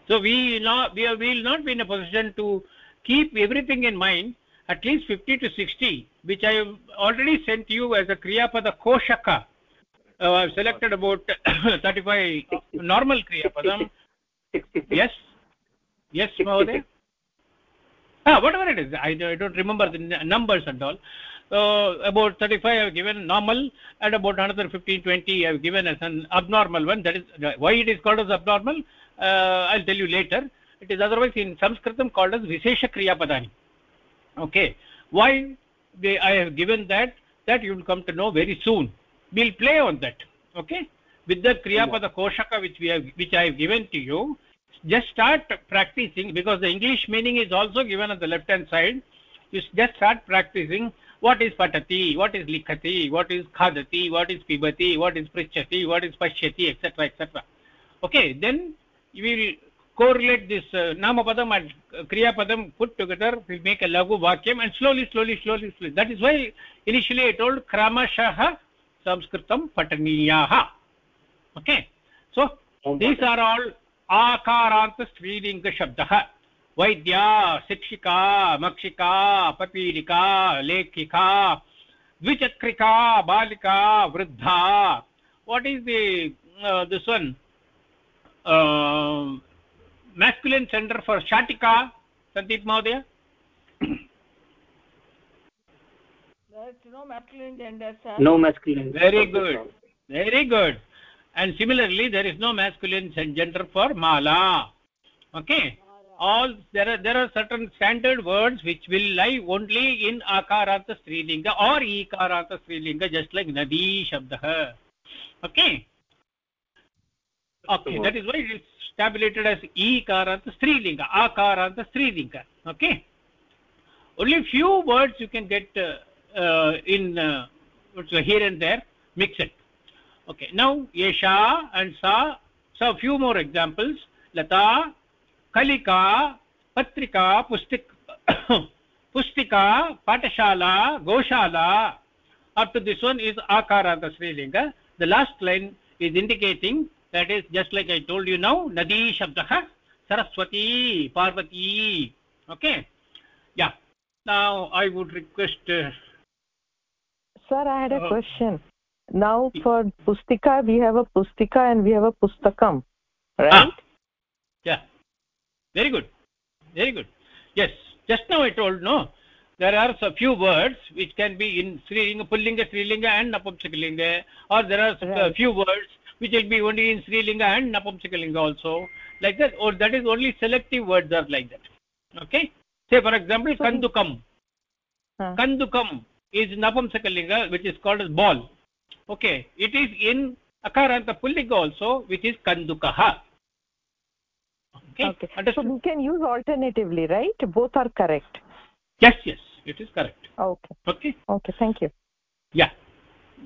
So we not we will not be in a position to keep everything in mind at least 50 to 60 which i have already sent you as a kriya pada koshaka. Uh, i've selected about (coughs) 35 normal kriya padam yes. Yes mahoday ah whatever it is I, I don't remember the numbers and all. So about 35 i have given normal and about another 15 20 i have given as an abnormal one. That is why it is called as abnormal uh, i'll tell you later. It is otherwise in sanskritam called as vishesha kriya padani okay. Why they i have given that that you will come to know very soon. We'll play on that. Okay? With the kriya pada koshaka which we have which i have given to you just start practicing because the english meaning is also given on the left hand side. You just start practicing what is patati what is likhati what is khadati what is pibati what is prichati what is pashyati etc etc okay? Then you will correlate this uh, nama padam and kriya padam put together will make a lagu vakyam and slowly slowly slowly slowly that is why initially i told kramashah sanskritam pataniyah okay so these are all आकारान्त स्त्रीलिङ्गशब्दः वैद्या शिक्षिका मक्षिका पपीलिका लेखिका द्विचक्रिका बालिका वृद्धा what is the uh, this one uh, masculine gender for shatika sandeep mahodaya there's no masculine gender sir no masculine very good very good and similarly there is no masculine gender for mala okay all there are there are certain standard words which will lie only in akaranta strilinga or ikaranta strilinga just like nadi shabdah okay okay that is why it is tabulated as ikaranta strilinga akaranta strilinga okay? Only few words you can get uh, uh, in uh, here and there mix it. Okay now yesha and sa so few more examples. Lata kalika patrika pustik (coughs) pustika patashala goshala. Up to this one is akaranta srilinga the last line is indicating that is just like i told you now nadi shabdah saraswati parvati. Okay? Yeah. Now i would request uh, sir i had a uh, question. Now for pustika we have a pustika and we have a pustakam right? Ah. yeah. Very good. Very good. Yes. Just now i told no there are a few words which can be in strilinga pullinga strilinga and napumsakalinga or there are right. a few words which will be only in Sri Linga and napumsakalinga also like that or that is only selective words are like that. Okay? Say for example so kandukam. Huh. kandukam is napumsakalinga which is called as ball. Okay? It is in akaranta pullinga also which is kandukaha. Okay, okay. so we can use alternatively right? Both are correct. Yes yes. It is correct. Okay. Okay? Okay thank you. Yeah.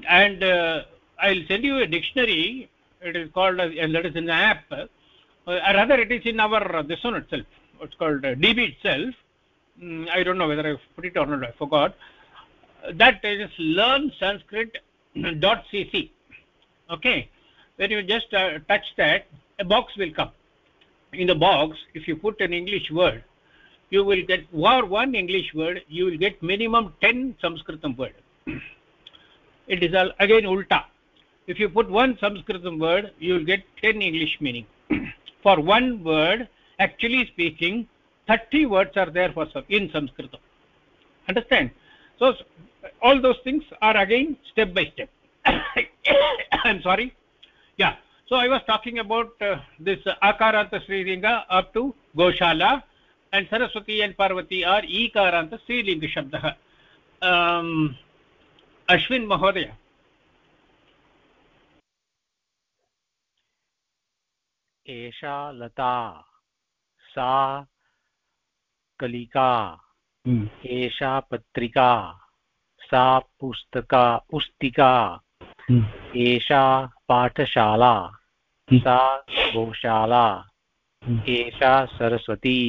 And uh, i'll send you a dictionary. It is called uh, and that is an app. Uh, rather it is in our uh, this one itself. It's called uh, db itself. Mm, i don't know whether i put it or not. I forgot. That is learn sanskrit dot cc okay? When you just touch that a box will come. In the box if you put an english word you will get for one english word you will get minimum 10 sanskritam word (clears throat) it is all again ulta if you put one sanskritam word you will get 10 english meaning. (clears throat) For one word actually speaking 30 words are there for in sanskritam. Understand? So all those things are again step by step. (coughs) I'm sorry. Yeah. So i was talking about uh, this akaranta srilinga up to goshala and saraswati and parvati are ikaranta srilinga shabdah um ashwin mahodaya एषा लता सा कलिका एषा पत्रिका सा पुस्तका पुस्तिका एषा पाठशाला सा गोशाला एषा सरस्वती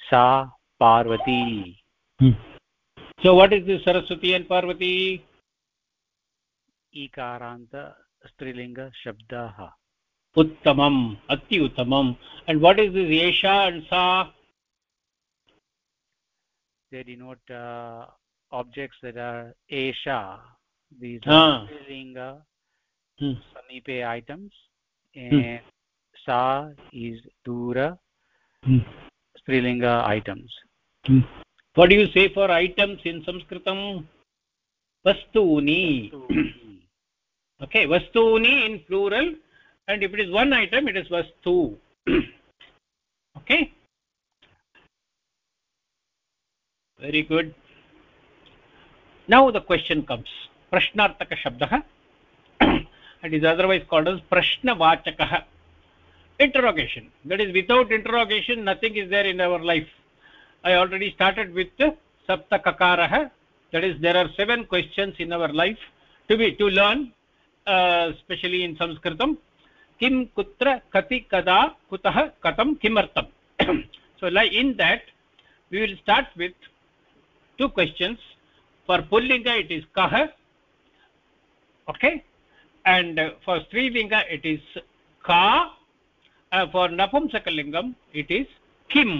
सा Parvati. so what is this saraswati and parvati ईकारान्त स्त्रीलिङ्ग शब्दाः उत्तमम् अति उत्तमम् and what is this esha and sa they denote uh, objects that are esha these ah. are strilinga hmm. samipe items and hmm. sa is dura hmm. strilinga items hmm. what do you say for items in sanskritam vastuni okay vastuni in plural and if it is one item it is vastu (clears throat) okay? Very good. Now the question comes. Prashnartaka shabdah it (clears throat) is otherwise called as prashnavachakah. Interrogation. That is without interrogation nothing is there in our life. I already started with saptakakarah. That is there are seven questions in our life to be to learn uh, especially in sanskritam किम कुत्र कति कदा कुतः कथं किमर्थं so like in that we will start with two questions for पुल्लिङ्ग it is कः okay and for स्त्रीलिङ्ग it is का फार् नपुंसकलिङ्गम् इट् इस् किं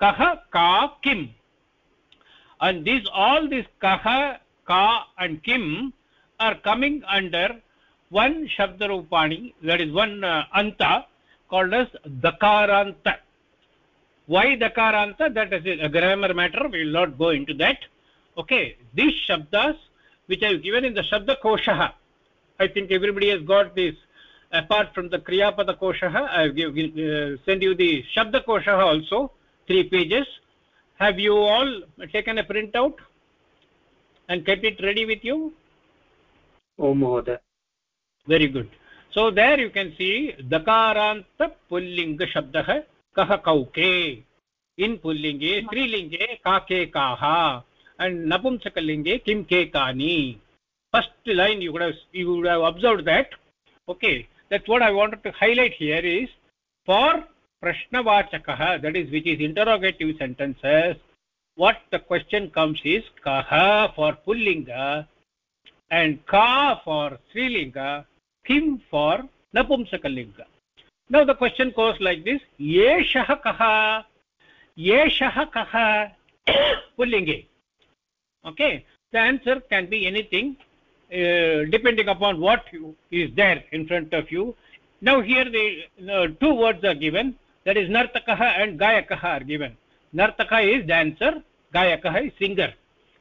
कः का किम् and these, all this kaha ka, and kim are coming under one shabdarupani that is one uh, anta called as dakaranta. Why dakaranta? That is a grammar matter. We will not go into that. Okay these shabdas which i have given in the shabda i think everybody has got this. Apart from the kriyapada kosha i have give, uh, send you the shabda also three pages. Have you all taken a printout and kept it ready with you? Oh mohoday very good so there you can see dakaranta pullinga shabdah kah kauke in pullinge strilinge kake kaha and napumsakalinge kim ke kani first line you would have you would have observed that okay that's what i wanted to highlight here is for prashnavachakah that is which is interrogative sentences what the question comes is kaha for pullinga and ka for strilinga kim for napumsakalinga now the question goes like this yeshah kaha yeshah kaha (coughs) pullinge okay the answer can be anything uh, depending upon what is there in front of you. Now here the uh, two words are given that is nartakah and gayakah are given. Nartaka is dancer gayakah is singer.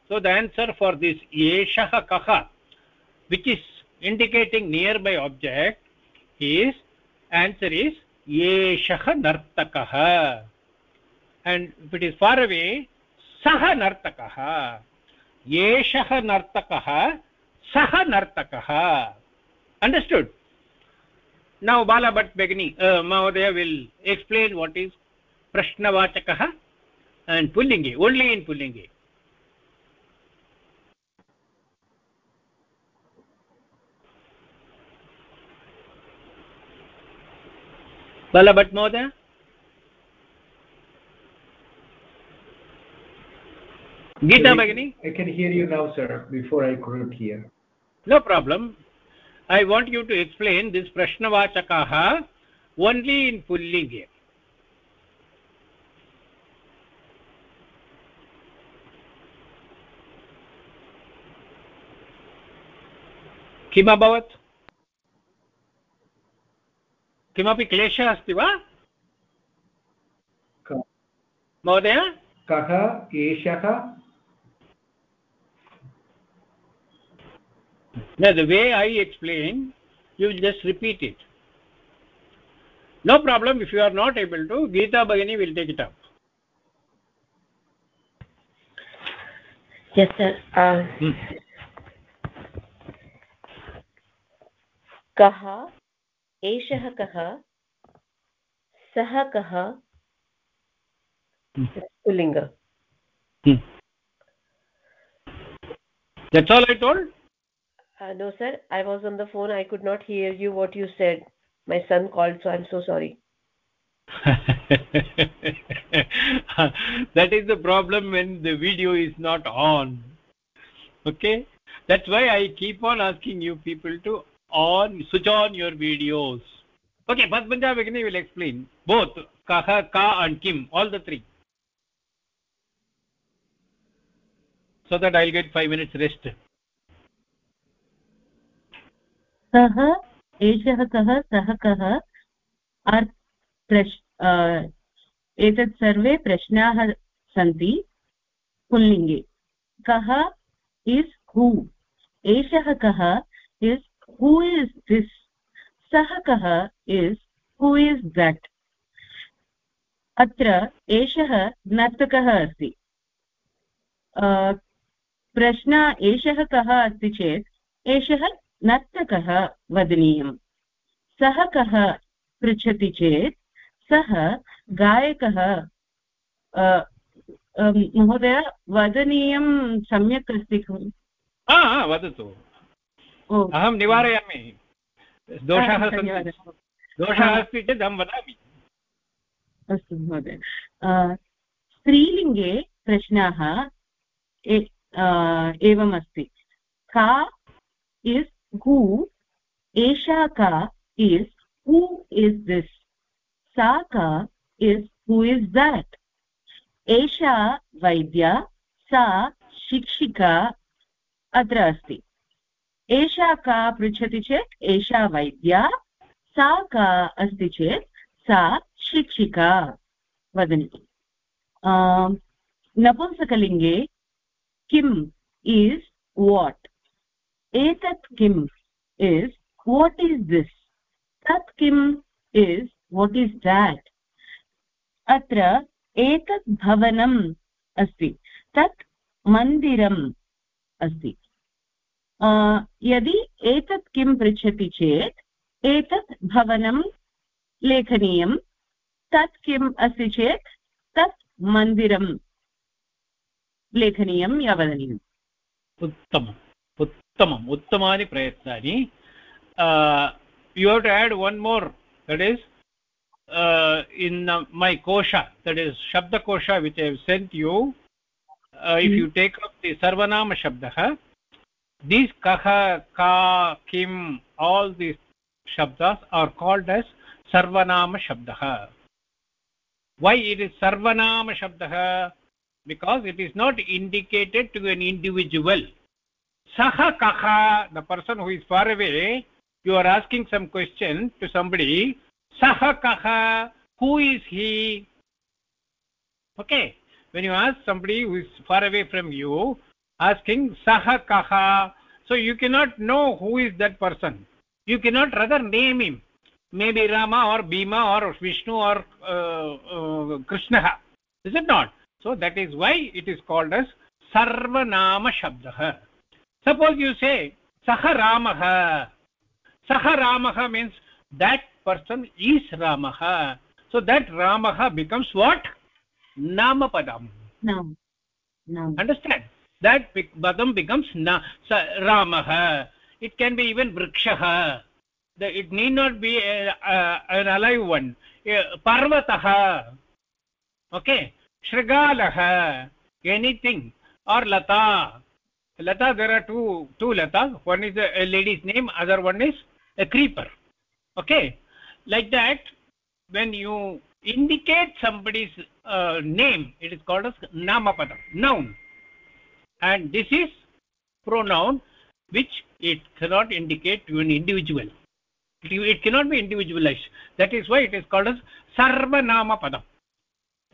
So the answer for this yeshah kaha which is indicating nearby object is answer is yeshah nartakah and if it is far away sah nartakah yeshah nartakah sah nartakah understood now bala bhat begini uh, mahodaya will explain what is prashnavachakah and pullingi only in pullingi balabhat mohoday geeta bagini i can hear you now sir before i couldn't hear no problem i want you to explain this prashnavachakah only in pullingi किम् अभवत् किमपि क्लेशः अस्ति वा? महोदय? कः एषः? न the way I explain you will just repeat it no problem if you are not able to Geeta भगिनी विल् टेक् इट् अप् कः? एषः कः सः कः पुल्लिङ्ग that's all i told uh, no sir i was on the phone i could not hear you what you said my son called so i'm so sorry (laughs) that is the problem when the video is not on okay that's why i keep on asking you people to on switch on your videos okay padmanja begini will explain both kaha ka and kim all the three so that i'll get 5 minutes rest सः एषः कः सः कः प्रश् एतत् सर्वे प्रश्नाः सन्ति पुल्लिङ्गे कः is हू एषः कः इस् who is this? सः कः इस् हू इस् दट् अत्र एषः नर्तकः अस्ति। प्रश्न एषः कः अस्ति चेत्, एषः नर्तकः वदनीयम्। सः कः पृच्छति चेत्, सः गायकः। महोदय, वदनीयं सम्यक् अस्ति खलु? वदतु। अहं निवारयामि। दोषाः दोषः अस्ति चेत् अहं वदामि। अस्तु महोदय। स्त्रीलिङ्गे प्रश्नाः एवम् अस्ति। का इस् हू एषा का इस् हू इस् दिस्। सा का इस् हू इस् देट्। एषा वैद्या सा शिक्षिका अत्र अस्ति। एषा का पृच्छति चेत् एषा वैद्या, सा का अस्ति चेत् सा शिक्षिका। वदन्ति। नपुंसकलिङ्गे किम् इस् वाट्? एतत् किम् इस् वाट् इस् दिस्? तत् किम् इस् वाट् इस् देट्? अत्र एतत् भवनम् अस्ति। तत् मन्दिरम् अस्ति। यदि एतत् किं पृच्छति चेत् एतत् भवनं लेखनीयं तत् किम् अस्ति चेत् तत् मन्दिरं लेखनीयं या वदनीयम्? उत्तमम् उत्तमम् उत्तमानि प्रयत्नानि. You have to add one more that is in uh, my kosha that is shabda kosha which i have sent you. uh, if you take up the sarvanama shabdah these kaha ka kim all these shabdas are called as sarvanama shabdah why it is sarvanama shabdah because it is not indicated to an individual. Saha kaha the person who is far away you are asking some question to somebody saha kaha who is he? Okay. When you ask somebody who is far away from you asking saha kaha? So you cannot know who is that person. You cannot rather name him. Maybe rama or bhima or vishnu or uh, uh, krishna. Is it not? So that is why it is called as sarvanama shabdah suppose you say saha ramah saha ramah means that person is ramah so that ramah becomes what? Namapadam noun noun understand that padam becomes na sa, ramah. It can be even vrikshah. It need not be a, a, an alive one. Parvatah. Okay? Shrigalah. Anything. Or lata. Lata there are two two lata. One is a, a lady's name other one is a creeper. Okay? Like that when you indicate somebody's uh, name it is called as namapadam noun and this is pronoun which it cannot indicate to an individual it, it cannot be individualized that is why it is called as sarvanama padam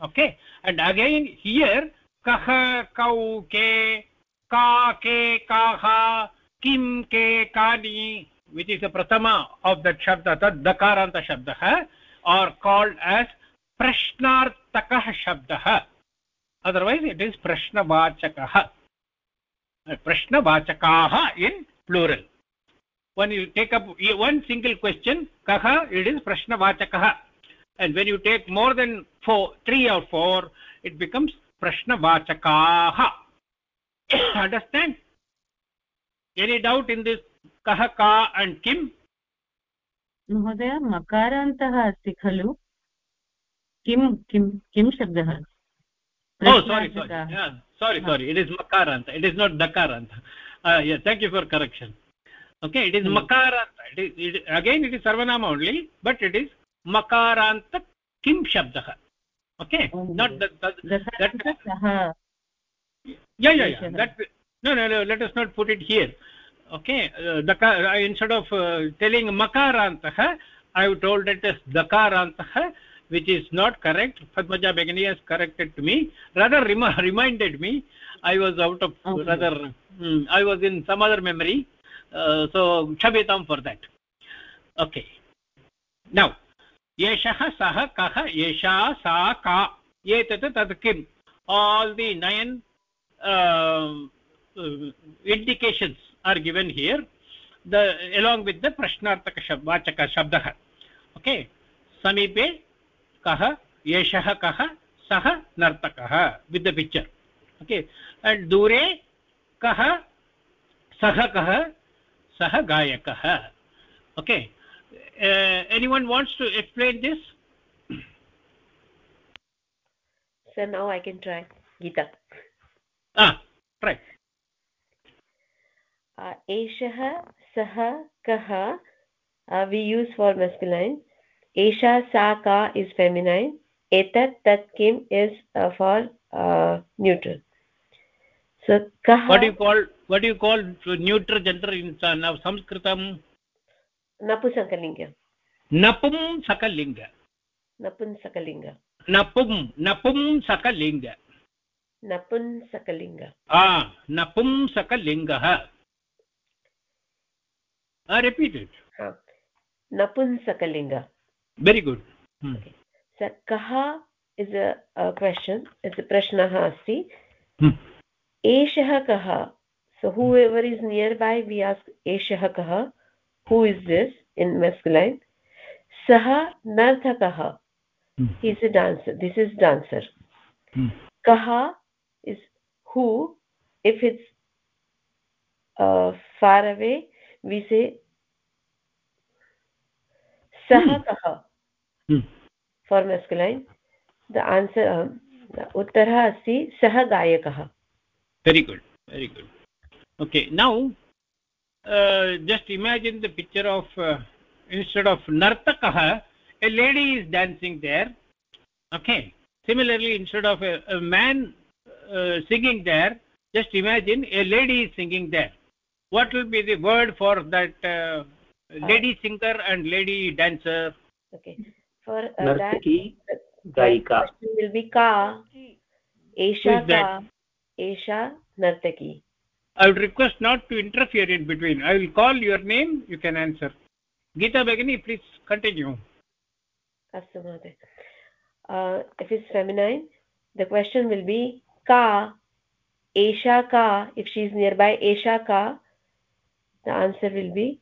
okay and again here kah kau ke ka ke kaha kim ke kani which is the prathama of that shabda tad dakaranta shabdah are called as prashnartakah shabdah otherwise it is prashnavachakah प्रश्नवाचकाः in plural one you take up one single question कः it is प्रश्नवाचकः. And when you take more than four three or four it becomes प्रश्नवाचकाः. Understand any doubt in this कः का and किम् महोदय मकारान्तः अस्ति खलु? किं किं किं शब्दः? Sorry sorry it is makaranta it is not dakaranta uh, yeah thank you for correction. Okay it is hmm. makaranta it is it, again it is sarvanama only but it is makaranta kim shabdah. Okay oh, not that that, that, that yeah yeah yeah that no no no let us not put it here. Okay uh, uh, instead of uh, telling makarantah i have told it as dakarantah which is not correct padmaja begani has corrected to me rather rem (laughs) reminded me i was out of okay. rather hmm, i was in some other memory uh, so kshametam for that okay now एषः सः कः एषा सा का एतत् तत् किम् all the nine uh, indications are given here the along with the prashnartaka shab vachaka shabdah okay समीपे कः एषः कः सः नर्तकः with the picture okay and दूरे कः सः कः सः गायकः okay any one wants to explain this sir now i can try gita ah try uh, eshah sah kah uh, we use for masculine esha sa ka is feminine etat tat kim is uh, for uh, neutral so kah what do you call what do you call neutral gender in uh, sanskritam napusakalinga napum sakalinga napun sakalinga napum napum sakalinga napun sakalinga ah napum sakalingah ah repeat it ha napun sakalinga very good hmm. okay so kaha is a, a question it's a prashnah asti hmm. eshah kaha so whoever is nearby we ask eshah kaha who is this in masculine saha narthakah hmm. he is a dancer this is dancer hmm. kaha is who if it's uh, far away we say सः कः for masculine the answer उत्तरः अस्ति सः गायकः very good very good okay now imagine the picture of uh, instead of nartakah a lady is dancing there okay similarly instead of a, a man uh, singing there just imagine a lady is singing there what will be the word for that uh, lady singer and lady dancer okay. For uh, nartaki gaika will be ka. Esha ka. esha nartaki. I would request not to interfere in between. I will call your name you can answer. Geeta begini please continue. Astu mhoday uh, if it's feminine the question will be ka. Esha ka. If she is nearby esha ka. The answer will be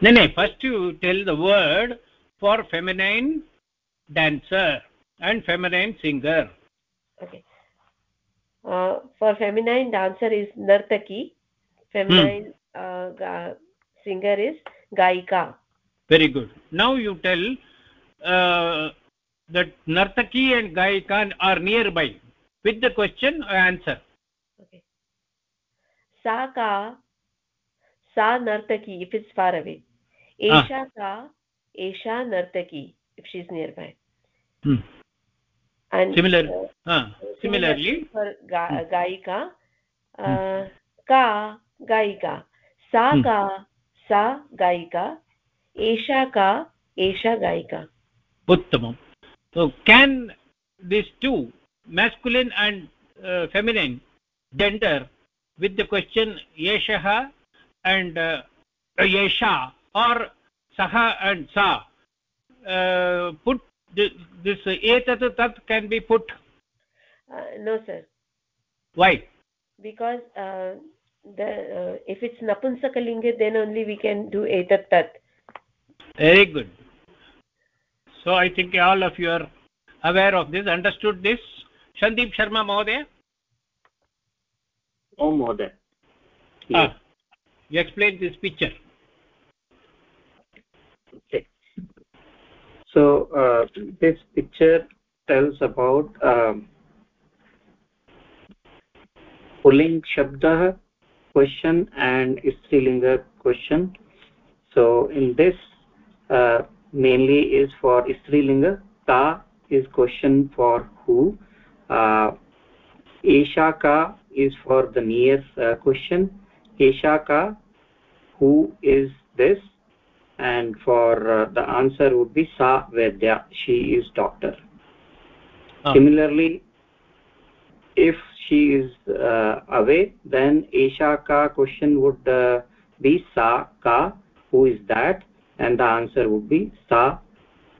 no no first you tell the word for feminine dancer and feminine singer. Okay. Uh, for feminine dancer is nartaki. Feminine hmm. uh, ga, singer is gaika. Very good. Now you tell uh, that nartaki and gaika are nearby with the question answer. Okay. Sa ka ah. she is nearby hmm. and Similar, uh, uh, similarly for ga, hmm. gaika uh, hmm. ka gaika sa hmm. ka sa gaika esha ka esha gaika uttamam so can these two masculine and uh, feminine gender with the question yeshah and uh, yesha or saha and sa uh, put this, this etat tat can be put uh, no sir why because uh, the uh, if it's napunsakalinga then only we can do etat tat very good so i think all of you are aware of this understood this Sandeep Sharma महोदय ओ महोदय you explain this picture okay so uh, this picture tells about um, pulling shabdah question and strilinga question so in this uh, mainly is for strilinga ta is question for who uh, eshaka is for the near uh, question eshaka who is this and for uh, the answer would be sa vedya she is doctor oh. similarly if she is uh, away then eshaka question would uh, be sa ka who is that and the answer would be sa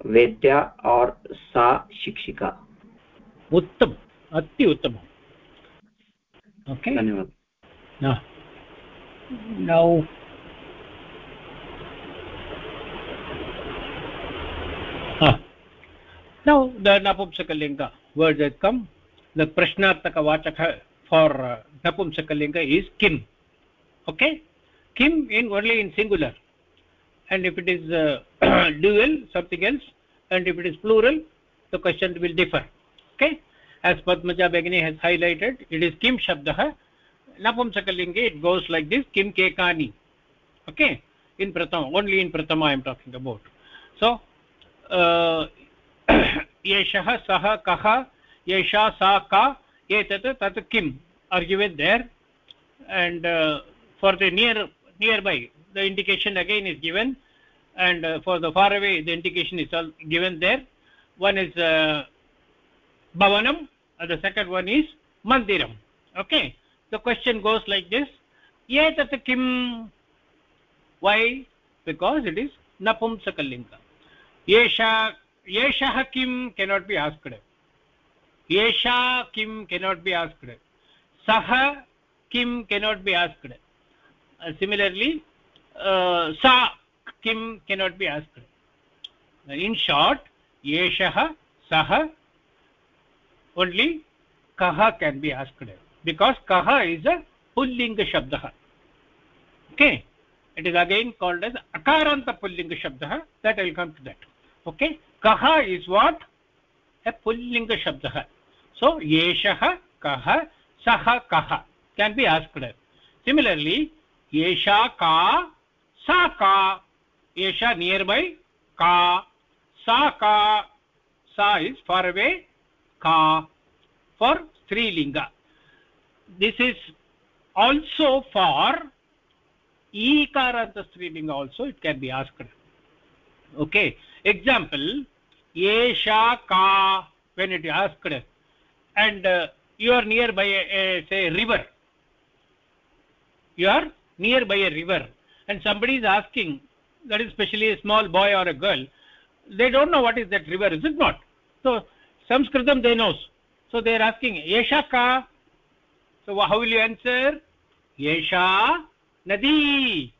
vedya or sa shikshika उत्तम अति उत्तमम् okay धन्यवादः now now the napumsakalinga words that come the prashnartaka vachaka for uh, napumsakalinga is kim okay kim in only in singular and if it is uh, dual something else and if it is plural the question will differ okay as padmaja begini has highlighted it is kim shabdah napumsakalinge it goes like this kim kekani okay in prathama only in prathama i am talking about so uh, एषः सः कः एषा सा का एतत् तत् किम् are given there and uh, for the near nearby the indication again is given and uh, for the far away the indication is all given there one is uh, bhavanam and the second one is mandiram okay the question goes like this etat kim why because it is napumsakalinga yesha एषः किं cannot be asked एषा किं cannot be asked सः किं cannot be asked similarly सा किं cannot be asked in short एषः सः ओन्लि कः केन् बि आस्क्ड् बिकास् कः is a पुल्लिङ्गशब्दः okay it is again called as अकारान्तपुल्लिङ्गशब्दः that will come to that okay kaha is what a pullinga shabdah so yeshah kah sah kah can be asked similarly yesha ka sa ka yesha nearby ka sa ka sa is far away ka for strilinga this is also for ikaranta strilinga also it can be asked okay example esha ka when it is asked and uh, you are near by a, a say river. You are near by a river and somebody is asking that is especially a small boy or a girl they don't know what is that river is it not? So sanskritam they knows. So they are asking yesha ka? So how will you answer? Yesha nadi.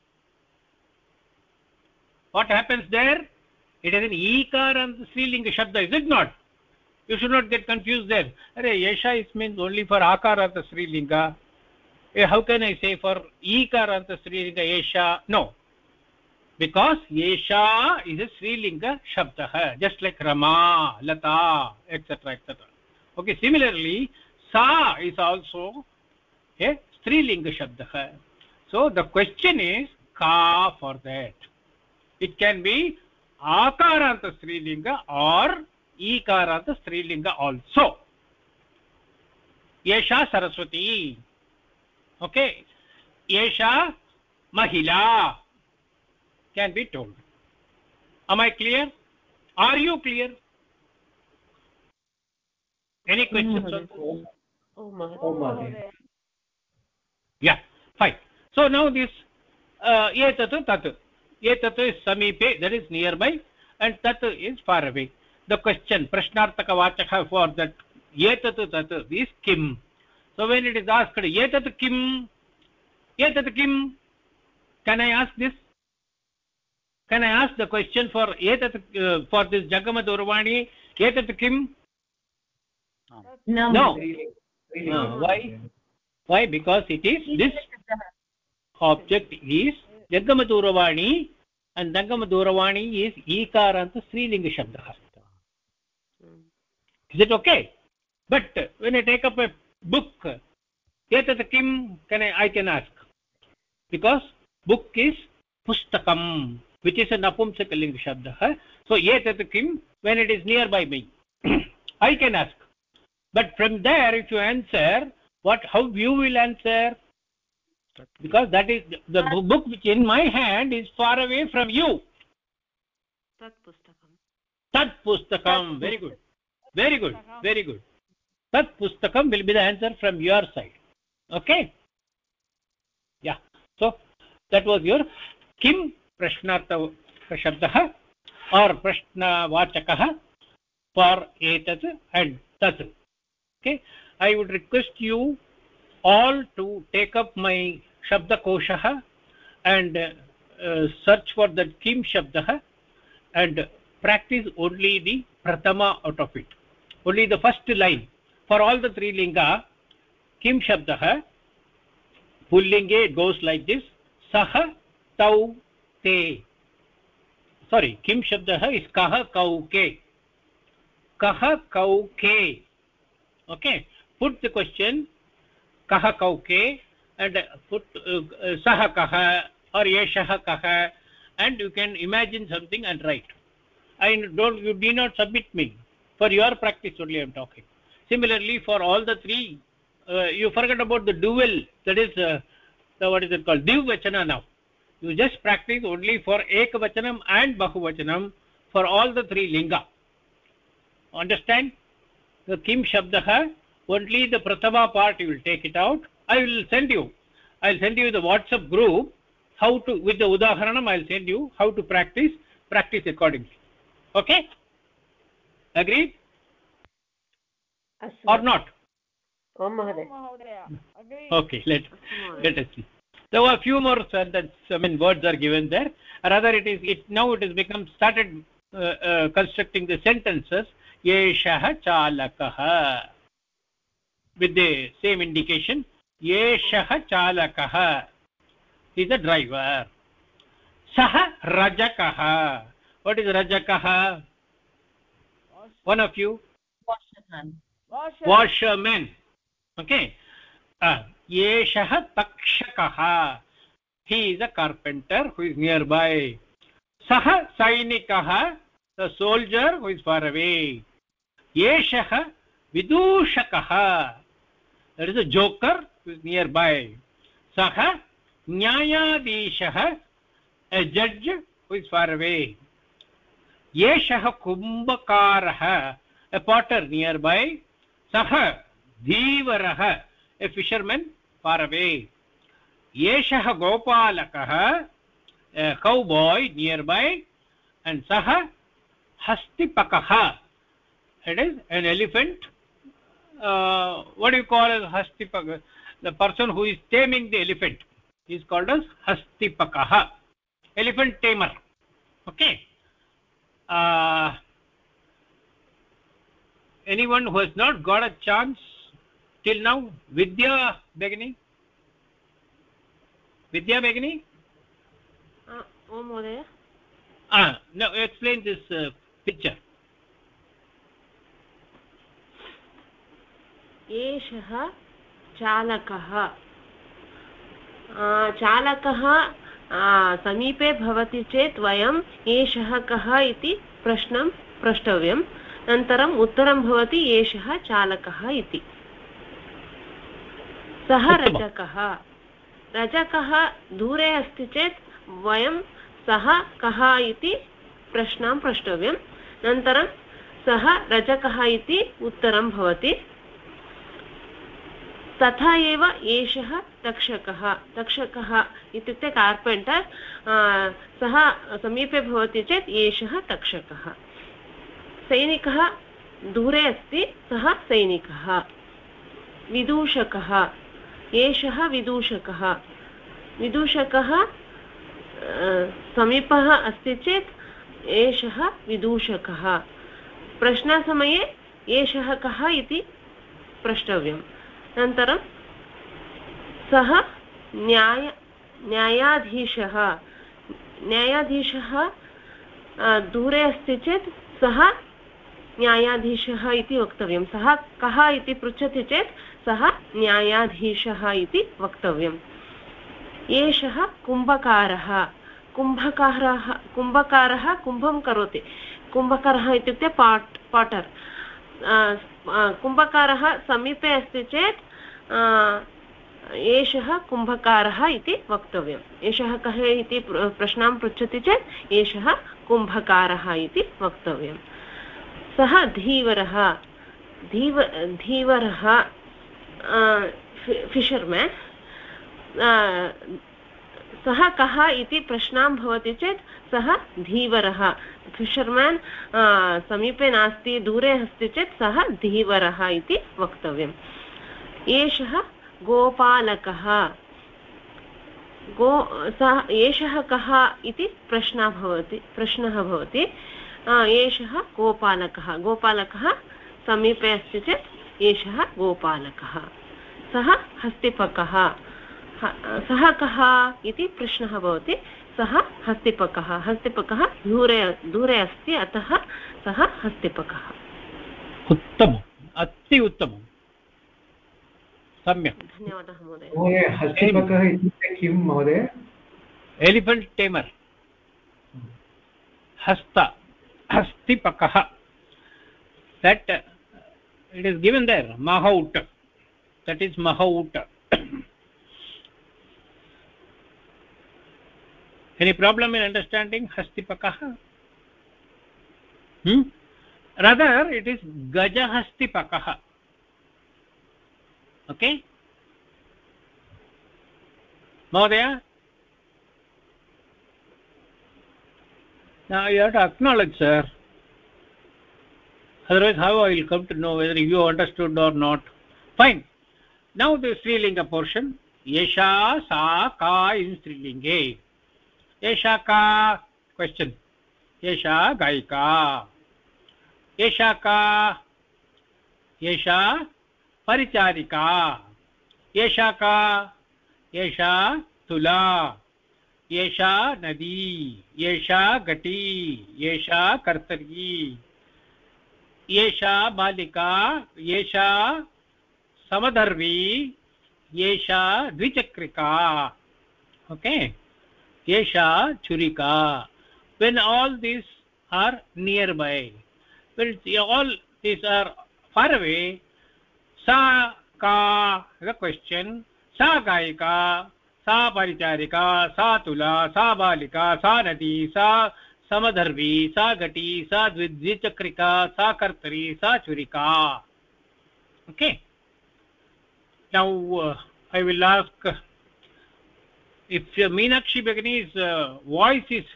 What happens there it is an ikar and strilinga shabda is it not you should not get confused there are yesha is means only for akaranta strilinga eh, how can i say for ikaranta strilinga yesha no because yesha is a strilinga shabdah just like rama lata etc etc okay similarly sa is also a strilinga shabdah so the question is ka for that it can be strilinga or ईकारात् स्त्रीलिङ्ग also एषा Saraswati okay एषा महिला can be told am i clear are you clear any questions on oh mahadaya yeah fine so now this uh, etat एतत् समीपे that is near by and तत् is far away the question प्रश्नार्थकवाचकः for that एतत् तत् is किम् so when it is asked एतत् किम् एतत् किम् can I ask this can I ask the question for एतत् फार् दिस् जगमदूरवाणी एतत् किम् why? Why? Because it is this object जङ्गमदूरवाणी जङ्गमदूरवाणी इस् ईकार अन्त श्रीलिङ्गशब्दः is it okay but when I take up a book because book पुस्तक which is is लिंग शब्द सो एतत् किं when it is near by may I can ask but from there if you answer what how you will answer because that is the book which in my hand is far away from you tat pustakam tat pustakam very good very good very good tat pustakam will be the answer from your side okay yeah so that was your kim prashnartha shabdah or prashnavachakah for etat and tat okay i would request you all to take up my shabda koshah and uh, search for that kim shabdah and practice only the pratama out of it only the first line for all the three linga kim shabdah pullinge goes like this sah tau te sorry kim shabdah is kah kauke kah kauke okay put the question कः कौके and सः कः, or एषः कः and you can imagine something and write I don't you do not submit me for your practice only I'm talking similarly for all the three you forgot about the dual that is what is it called due वचन now you just practice only for एकवचनम् and बहुवचनम for all the three लिङ्ग understand किं शब्दः only the prathama part you will take it out. I will send you. I'll send you the whatsapp group how to with the udaharanam i'll send you how to practice practice accordingly. Okay? Agreed? Or not? Oh okay let let us see. There were a few more sentences i mean words are given there. Rather it is it now it has become started uh, uh, constructing the sentences. Yeshah chalakah with the same indication yeshah chalakah is a driver sah rajakah what is rajakah one of you washerman washerman okay uh, yeshah takshakah he is a carpenter who is nearby sah sainikah the soldier who is far away yeshah vidushakah there is a joker who is nearby sah nyayadishah a judge who is far away yeshah kumbhakarah a potter nearby sah dhivarah a fisherman far away yeshah gopalakah a cowboy nearby and sah hastipakah it is an elephant uh, what do you call as hastipaka the person who is taming the elephant. Is called as hastipakaha. Elephant tamer. Okay. Uh, anyone who has not got a chance till now vidya begini? Vidya begini? Uh, oh mother ah no explain this uh, picture. एषः चालकः। चालकः समीपे भवति चेत् वयम् एषः कः इति प्रश्नं प्रष्टव्यम्। अनन्तरम् उत्तरं भवति एषः चालकः इति। सः रजकः। रजकः दूरे अस्ति चेत् वयं सः कः इति प्रश्नं प्रष्टव्यम्। अनन्तरं सः रजकः इति उत्तरं भवति। तथा एव एषः तक्षकः। तक्षकः इत्युक्ते कार्पेण्टर् सः समीपे भवति चेत् एषः तक्षकः। सैनिकः दूरे अस्ति, सः सैनिकः। विदूषकः, एषः विदूषकः। विदूषकः समीपः अस्ति चेत् एषः विदूषकः। प्रश्नसमये एषः कः इति प्रष्टव्यम्। अनन्तरं सः न्याय न्यायाधीशः। न्यायाधीशः दूरे अस्ति चेत् सः न्यायाधीशः इति वक्तव्यं। सः कः इति पृच्छति चेत् सः न्यायाधीशः इति वक्तव्यम्। एषः कुम्भकारः। कुम्भकारः कुम्भकारः कुम्भं करोति। कुम्भकारः इत्युक्ते पाट् पाटर्। कुम्भकारः समीपे अस्ति चेत् एषः कुम्भकारः इति वक्तव्यम्। एषः कः इति प्रश्नं पृच्छति चेत् एषः कुम्भकारः इति वक्तव्यं सः धीवरः, धीव, धीवरः फिशर्मेन्। सः कः इति प्रश्नं भवति चेत् सः धीवरः। फिशर्मेन् समीपे नास्ति, दूरे अस्ति चेत् सः धीवरः इति वक्तव्यम्। एषः गोपालकः। गो, सः, एषः कः इति प्रश्नः भवति प्रश्नः भवति। एषः गोपालकः। गोपालकः समीपे अस्ति चेत् एषः गोपालकः। सः हस्तिपकः। सः कः इति प्रश्नः भवति। सः हस्तिपकः। हस्तिपकः दूरे दूरे अस्ति, अतः सः हस्तिपकः। उत्तमम्। अति उत्तमं सम्यक् धन्यवादः महोदय हस्तिपकः इत्युक्ते किं महोदय एलिफेण्ट् टेमर् हस्त हस्तिपकः that it is given there mahout that is mahout any problem in understanding hastipakah hmm rather it is gajahastipakah okay mahodaya now you have to acknowledge sir otherwise how i will come to know whether you understood or not fine now the strilinga portion yesha sa ka in strilinge एषा का question एषा गायिका एषा का एषा परिचारिका। का? तुला। एषा नदी। एशा गटी। एशा कर्तरी एषा बालिका। एषा समधर्वी एषा द्विचक्रिका। ओके? एषा छुरिका। When all these are near by when all these are far away सा, का इज़ क्वेश्चन सा गायिका, सा परिचारिका, सा तुला, सा बालिका, सा नदी, सा समधर्वी सा घटी सा द्विचक्रिका सा कर्तरी, सा छुरिका okay now I will ask if Meenakshi बेगनीज voice is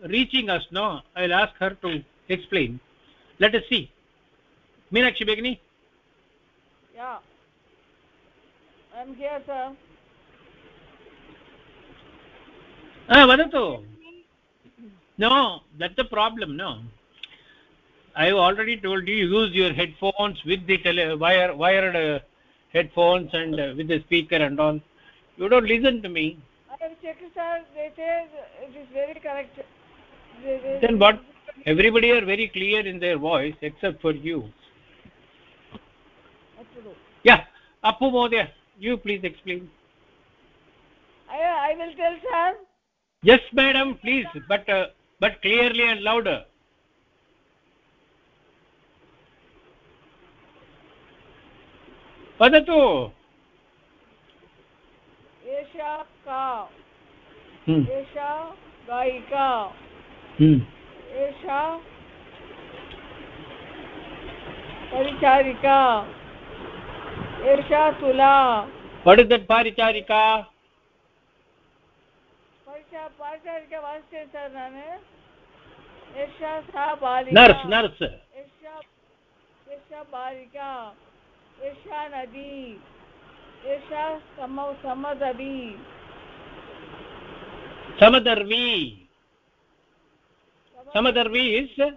reaching us no I will ask her to explain let us see Meenakshi Begni yeah. I'm here sir. Ah vadatu no that's the problem no. I have already told you use your headphones with the tele wire wired uh, headphones and uh, with the speaker and all. You don't listen to me. I have checked sir. They say it is very correct. They, they, then what? Everybody are very clear in their voice except for you yeah appu mohdaya you please explain i i will tell sir yes madam please but uh, but clearly and louder वदतु एषा का हम्म। एषा गायिका हम्म। एषा परिचारिका एषा तुला what is that paricharika परिचा परिचारिका वास्तव सर नाने एषा सा बालिका nurse nurse एषा एषा बालिका एषा नदी एषा सम समदवी samadarvi samadarvi is scale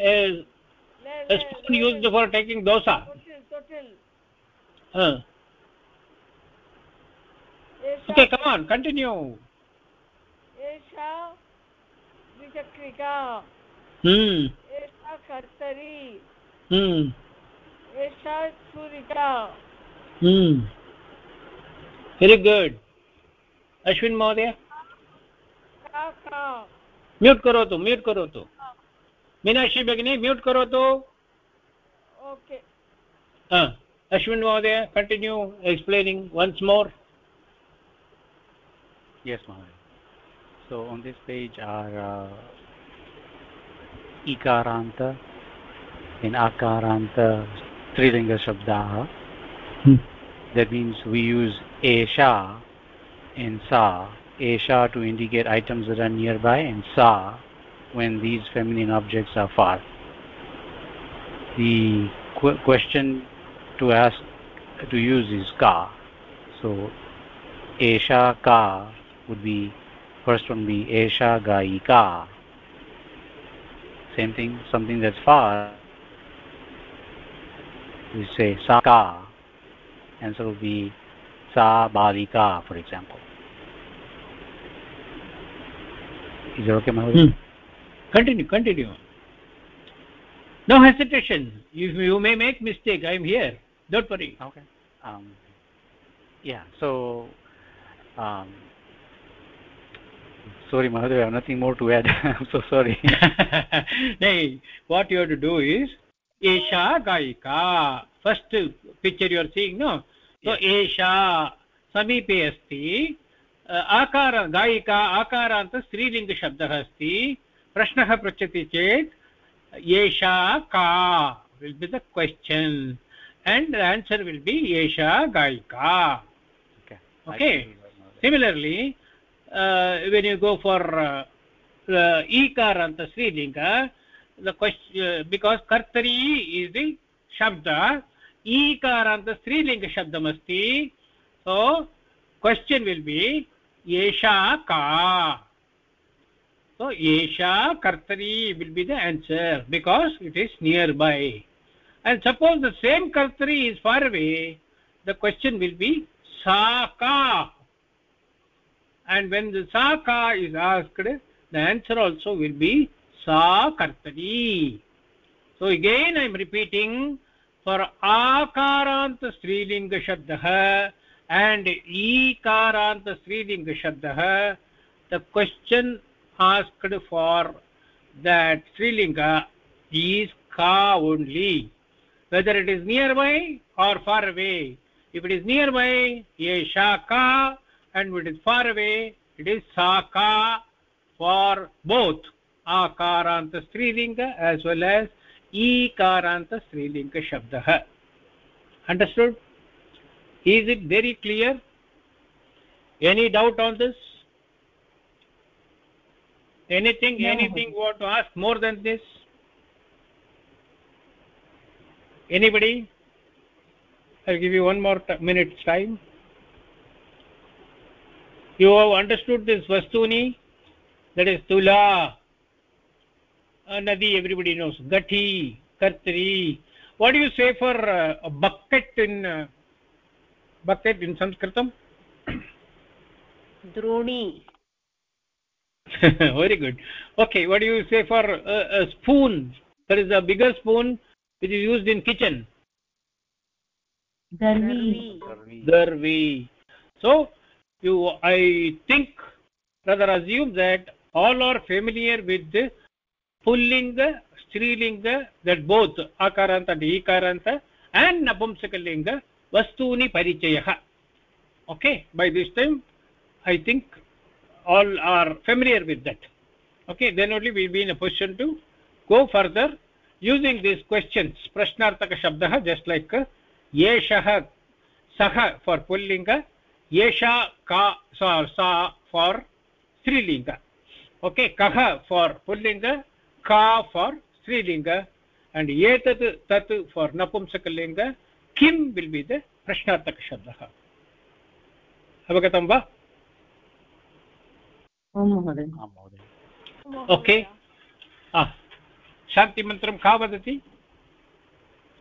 a, a spoon used for taking dosa total total uh. एषा okay come on continue. एषा द्विचक्रिका एषा कर्तरी। hmm एषा छुरिका very good. ashwin mohdaya का का। म्यूट् करोतु म्यूट् करोतु मीनाक्षी भगिनी म्यूट् करोतु ओके हा। Ashwin mohdaya continue explaining once more yes Maharaj. so on this page are uh, ikaranta and akaranta strilinga shabdah hmm. that means we use esha and sa esha to indicate items that are nearby and sa when these feminine objects are far the qu question to ask to use is ka. So esha ka would be first one be esha gaika same thing something that's far we say sa ka. Answer would be sa balika for example. Is it okay Mahoday? hmm. continue continue. No hesitation. You, you may make mistake. I am here don't worry okay um, yeah so um, sorry Mahadev, I have nothing more to add I'm so sorry hey what you have to do is esha gaika first picture you are seeing no so esha समीपे अस्ति आकार गायिका आकारान्त स्त्रीलिङ्गशब्दः अस्ति प्रश्नः पृच्छति चेत् एषा का will be the question and the answer will be esha gaika okay. Okay. similarly uh, when you go for uh, uh, ikaranta srilinga the question uh, because kartari is the shabda ikaranta srilinga shabdam asti so question will be esha ka. So esha kartari will be the answer because it is nearby and suppose the same kartari is far away the question will be saka. And when the saka is asked the answer also will be sa kartari so again i am repeating for akarant strilinga shabdah and ikarant strilinga shabdah the question asked for that strilinga is ka only whether it is nearby or far away. If it is nearby esha ka and if it is far away it is saka for both. Akaranta strilinga as well as ikaranta strilinga shabdah understood? Is it very clear? Any doubt on this? Anything No. anything you want to ask more than this anybody? I'll give you one more minute's time. You have understood this vastuni? That is tula. Uh, nadi everybody knows. Gati kartri. What do you say for uh, a bucket in uh, bucket in sanskritam? (coughs) Droni. (laughs) Very good. Okay what do you say for uh, a spoon? There is a bigger spoon which is used in kitchen. Darvi darvi so you i think rather assume that all are familiar with the pullinga strilinga that both akaranta and ikaranta and napumsakalinga vastuni parichayah okay by this time i think all are familiar with that. Okay then only we will be in a position to go further using these questions प्रश्नार्थकशब्दः just like एषः सः for पुल्लिङ्ग एषा का सा सा for स्त्रीलिङ्ग okay कः for पुल्लिङ्ग का फार् स्त्रीलिङ्ग अण्ड् एतत् तत् फार् नपुंसकलिङ्ग किं विल् बि द प्रश्नार्थकशब्दः अवगतं वा ओके शान्तिमन्त्रं का वदति।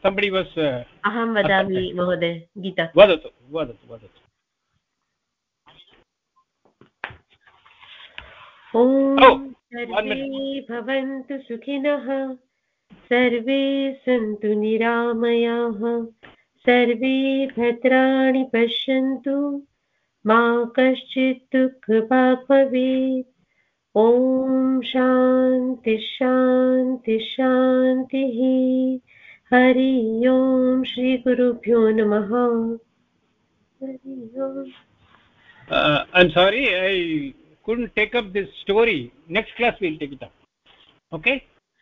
सम्बडि वस् अहं वदामि महोदय गीता। वदतु वदतु वदतु। ॐ सर्वे भवन्तु सुखिनः सर्वे सन्तु निरामयाः सर्वे भद्राणि पश्यन्तु मा कश्चित् दुःखभाग् भवेत् ॐ शान्ति शान्ति शान्तिः हरि ओम् श्रीगुरुभ्यो नमः हरि ओम् uh, i'm sorry i couldn't take up this story next class we'll take it up okay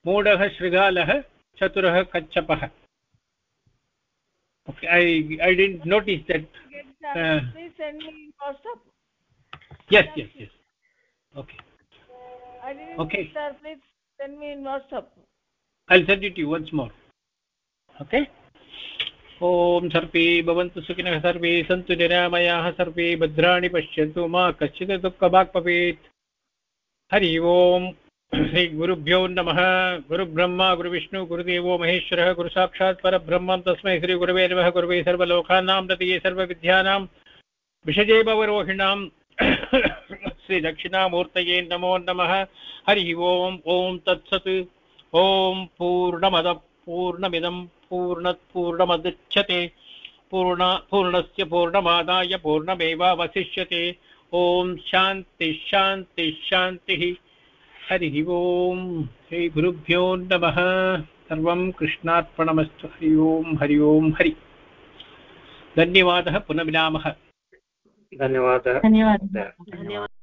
मूढः शृगालः चतुरः कच्छपः okay i i didn't notice that uh, please send me whatsapp yes yes yes okay i didn't Okay. sir please send me in whatsapp. I'll send it to you once more. Okay? ॐ सर्वे भवन्तु सुखिनः सर्वे सन्तु निरामयाः सर्वे भद्राणि पश्यन्तु मा कश्चित् दुःखभाक् भवेत् हरि ओम्। श्रीगुरुभ्यो नमः। गुरुब्रह्मा गुरुविष्णु गुरुदेवो महेश्वरः गुरुसाक्षात् परब्रह्मं। तस्मै श्रीगुरवे नमः। गुरवे सर्वलोकानां तदीये सर्वविद्यानां विषजे भवरोहिणां। श्रीदक्षिणामूर्तये नमो नमः। हरि ओम् ॐ तत्सत्। ॐ पूर्णमद पूर्णमिदं पूर्णत् पूर्णमदुच्यते पूर्ण पूर्णस्य पूर्णमादाय पूर्णमेवावशिष्यते। ॐ शान्ति शान्ति शान्तिः। हरिः ओम्। श्रीगुरुभ्यो नमः। सर्वं कृष्णार्पणमस्तु। हरि ओम् हरि ओम् हरि। धन्यवादः पुनः मिलामः धन्यवादः। धन्यवादः। धन्यवादः।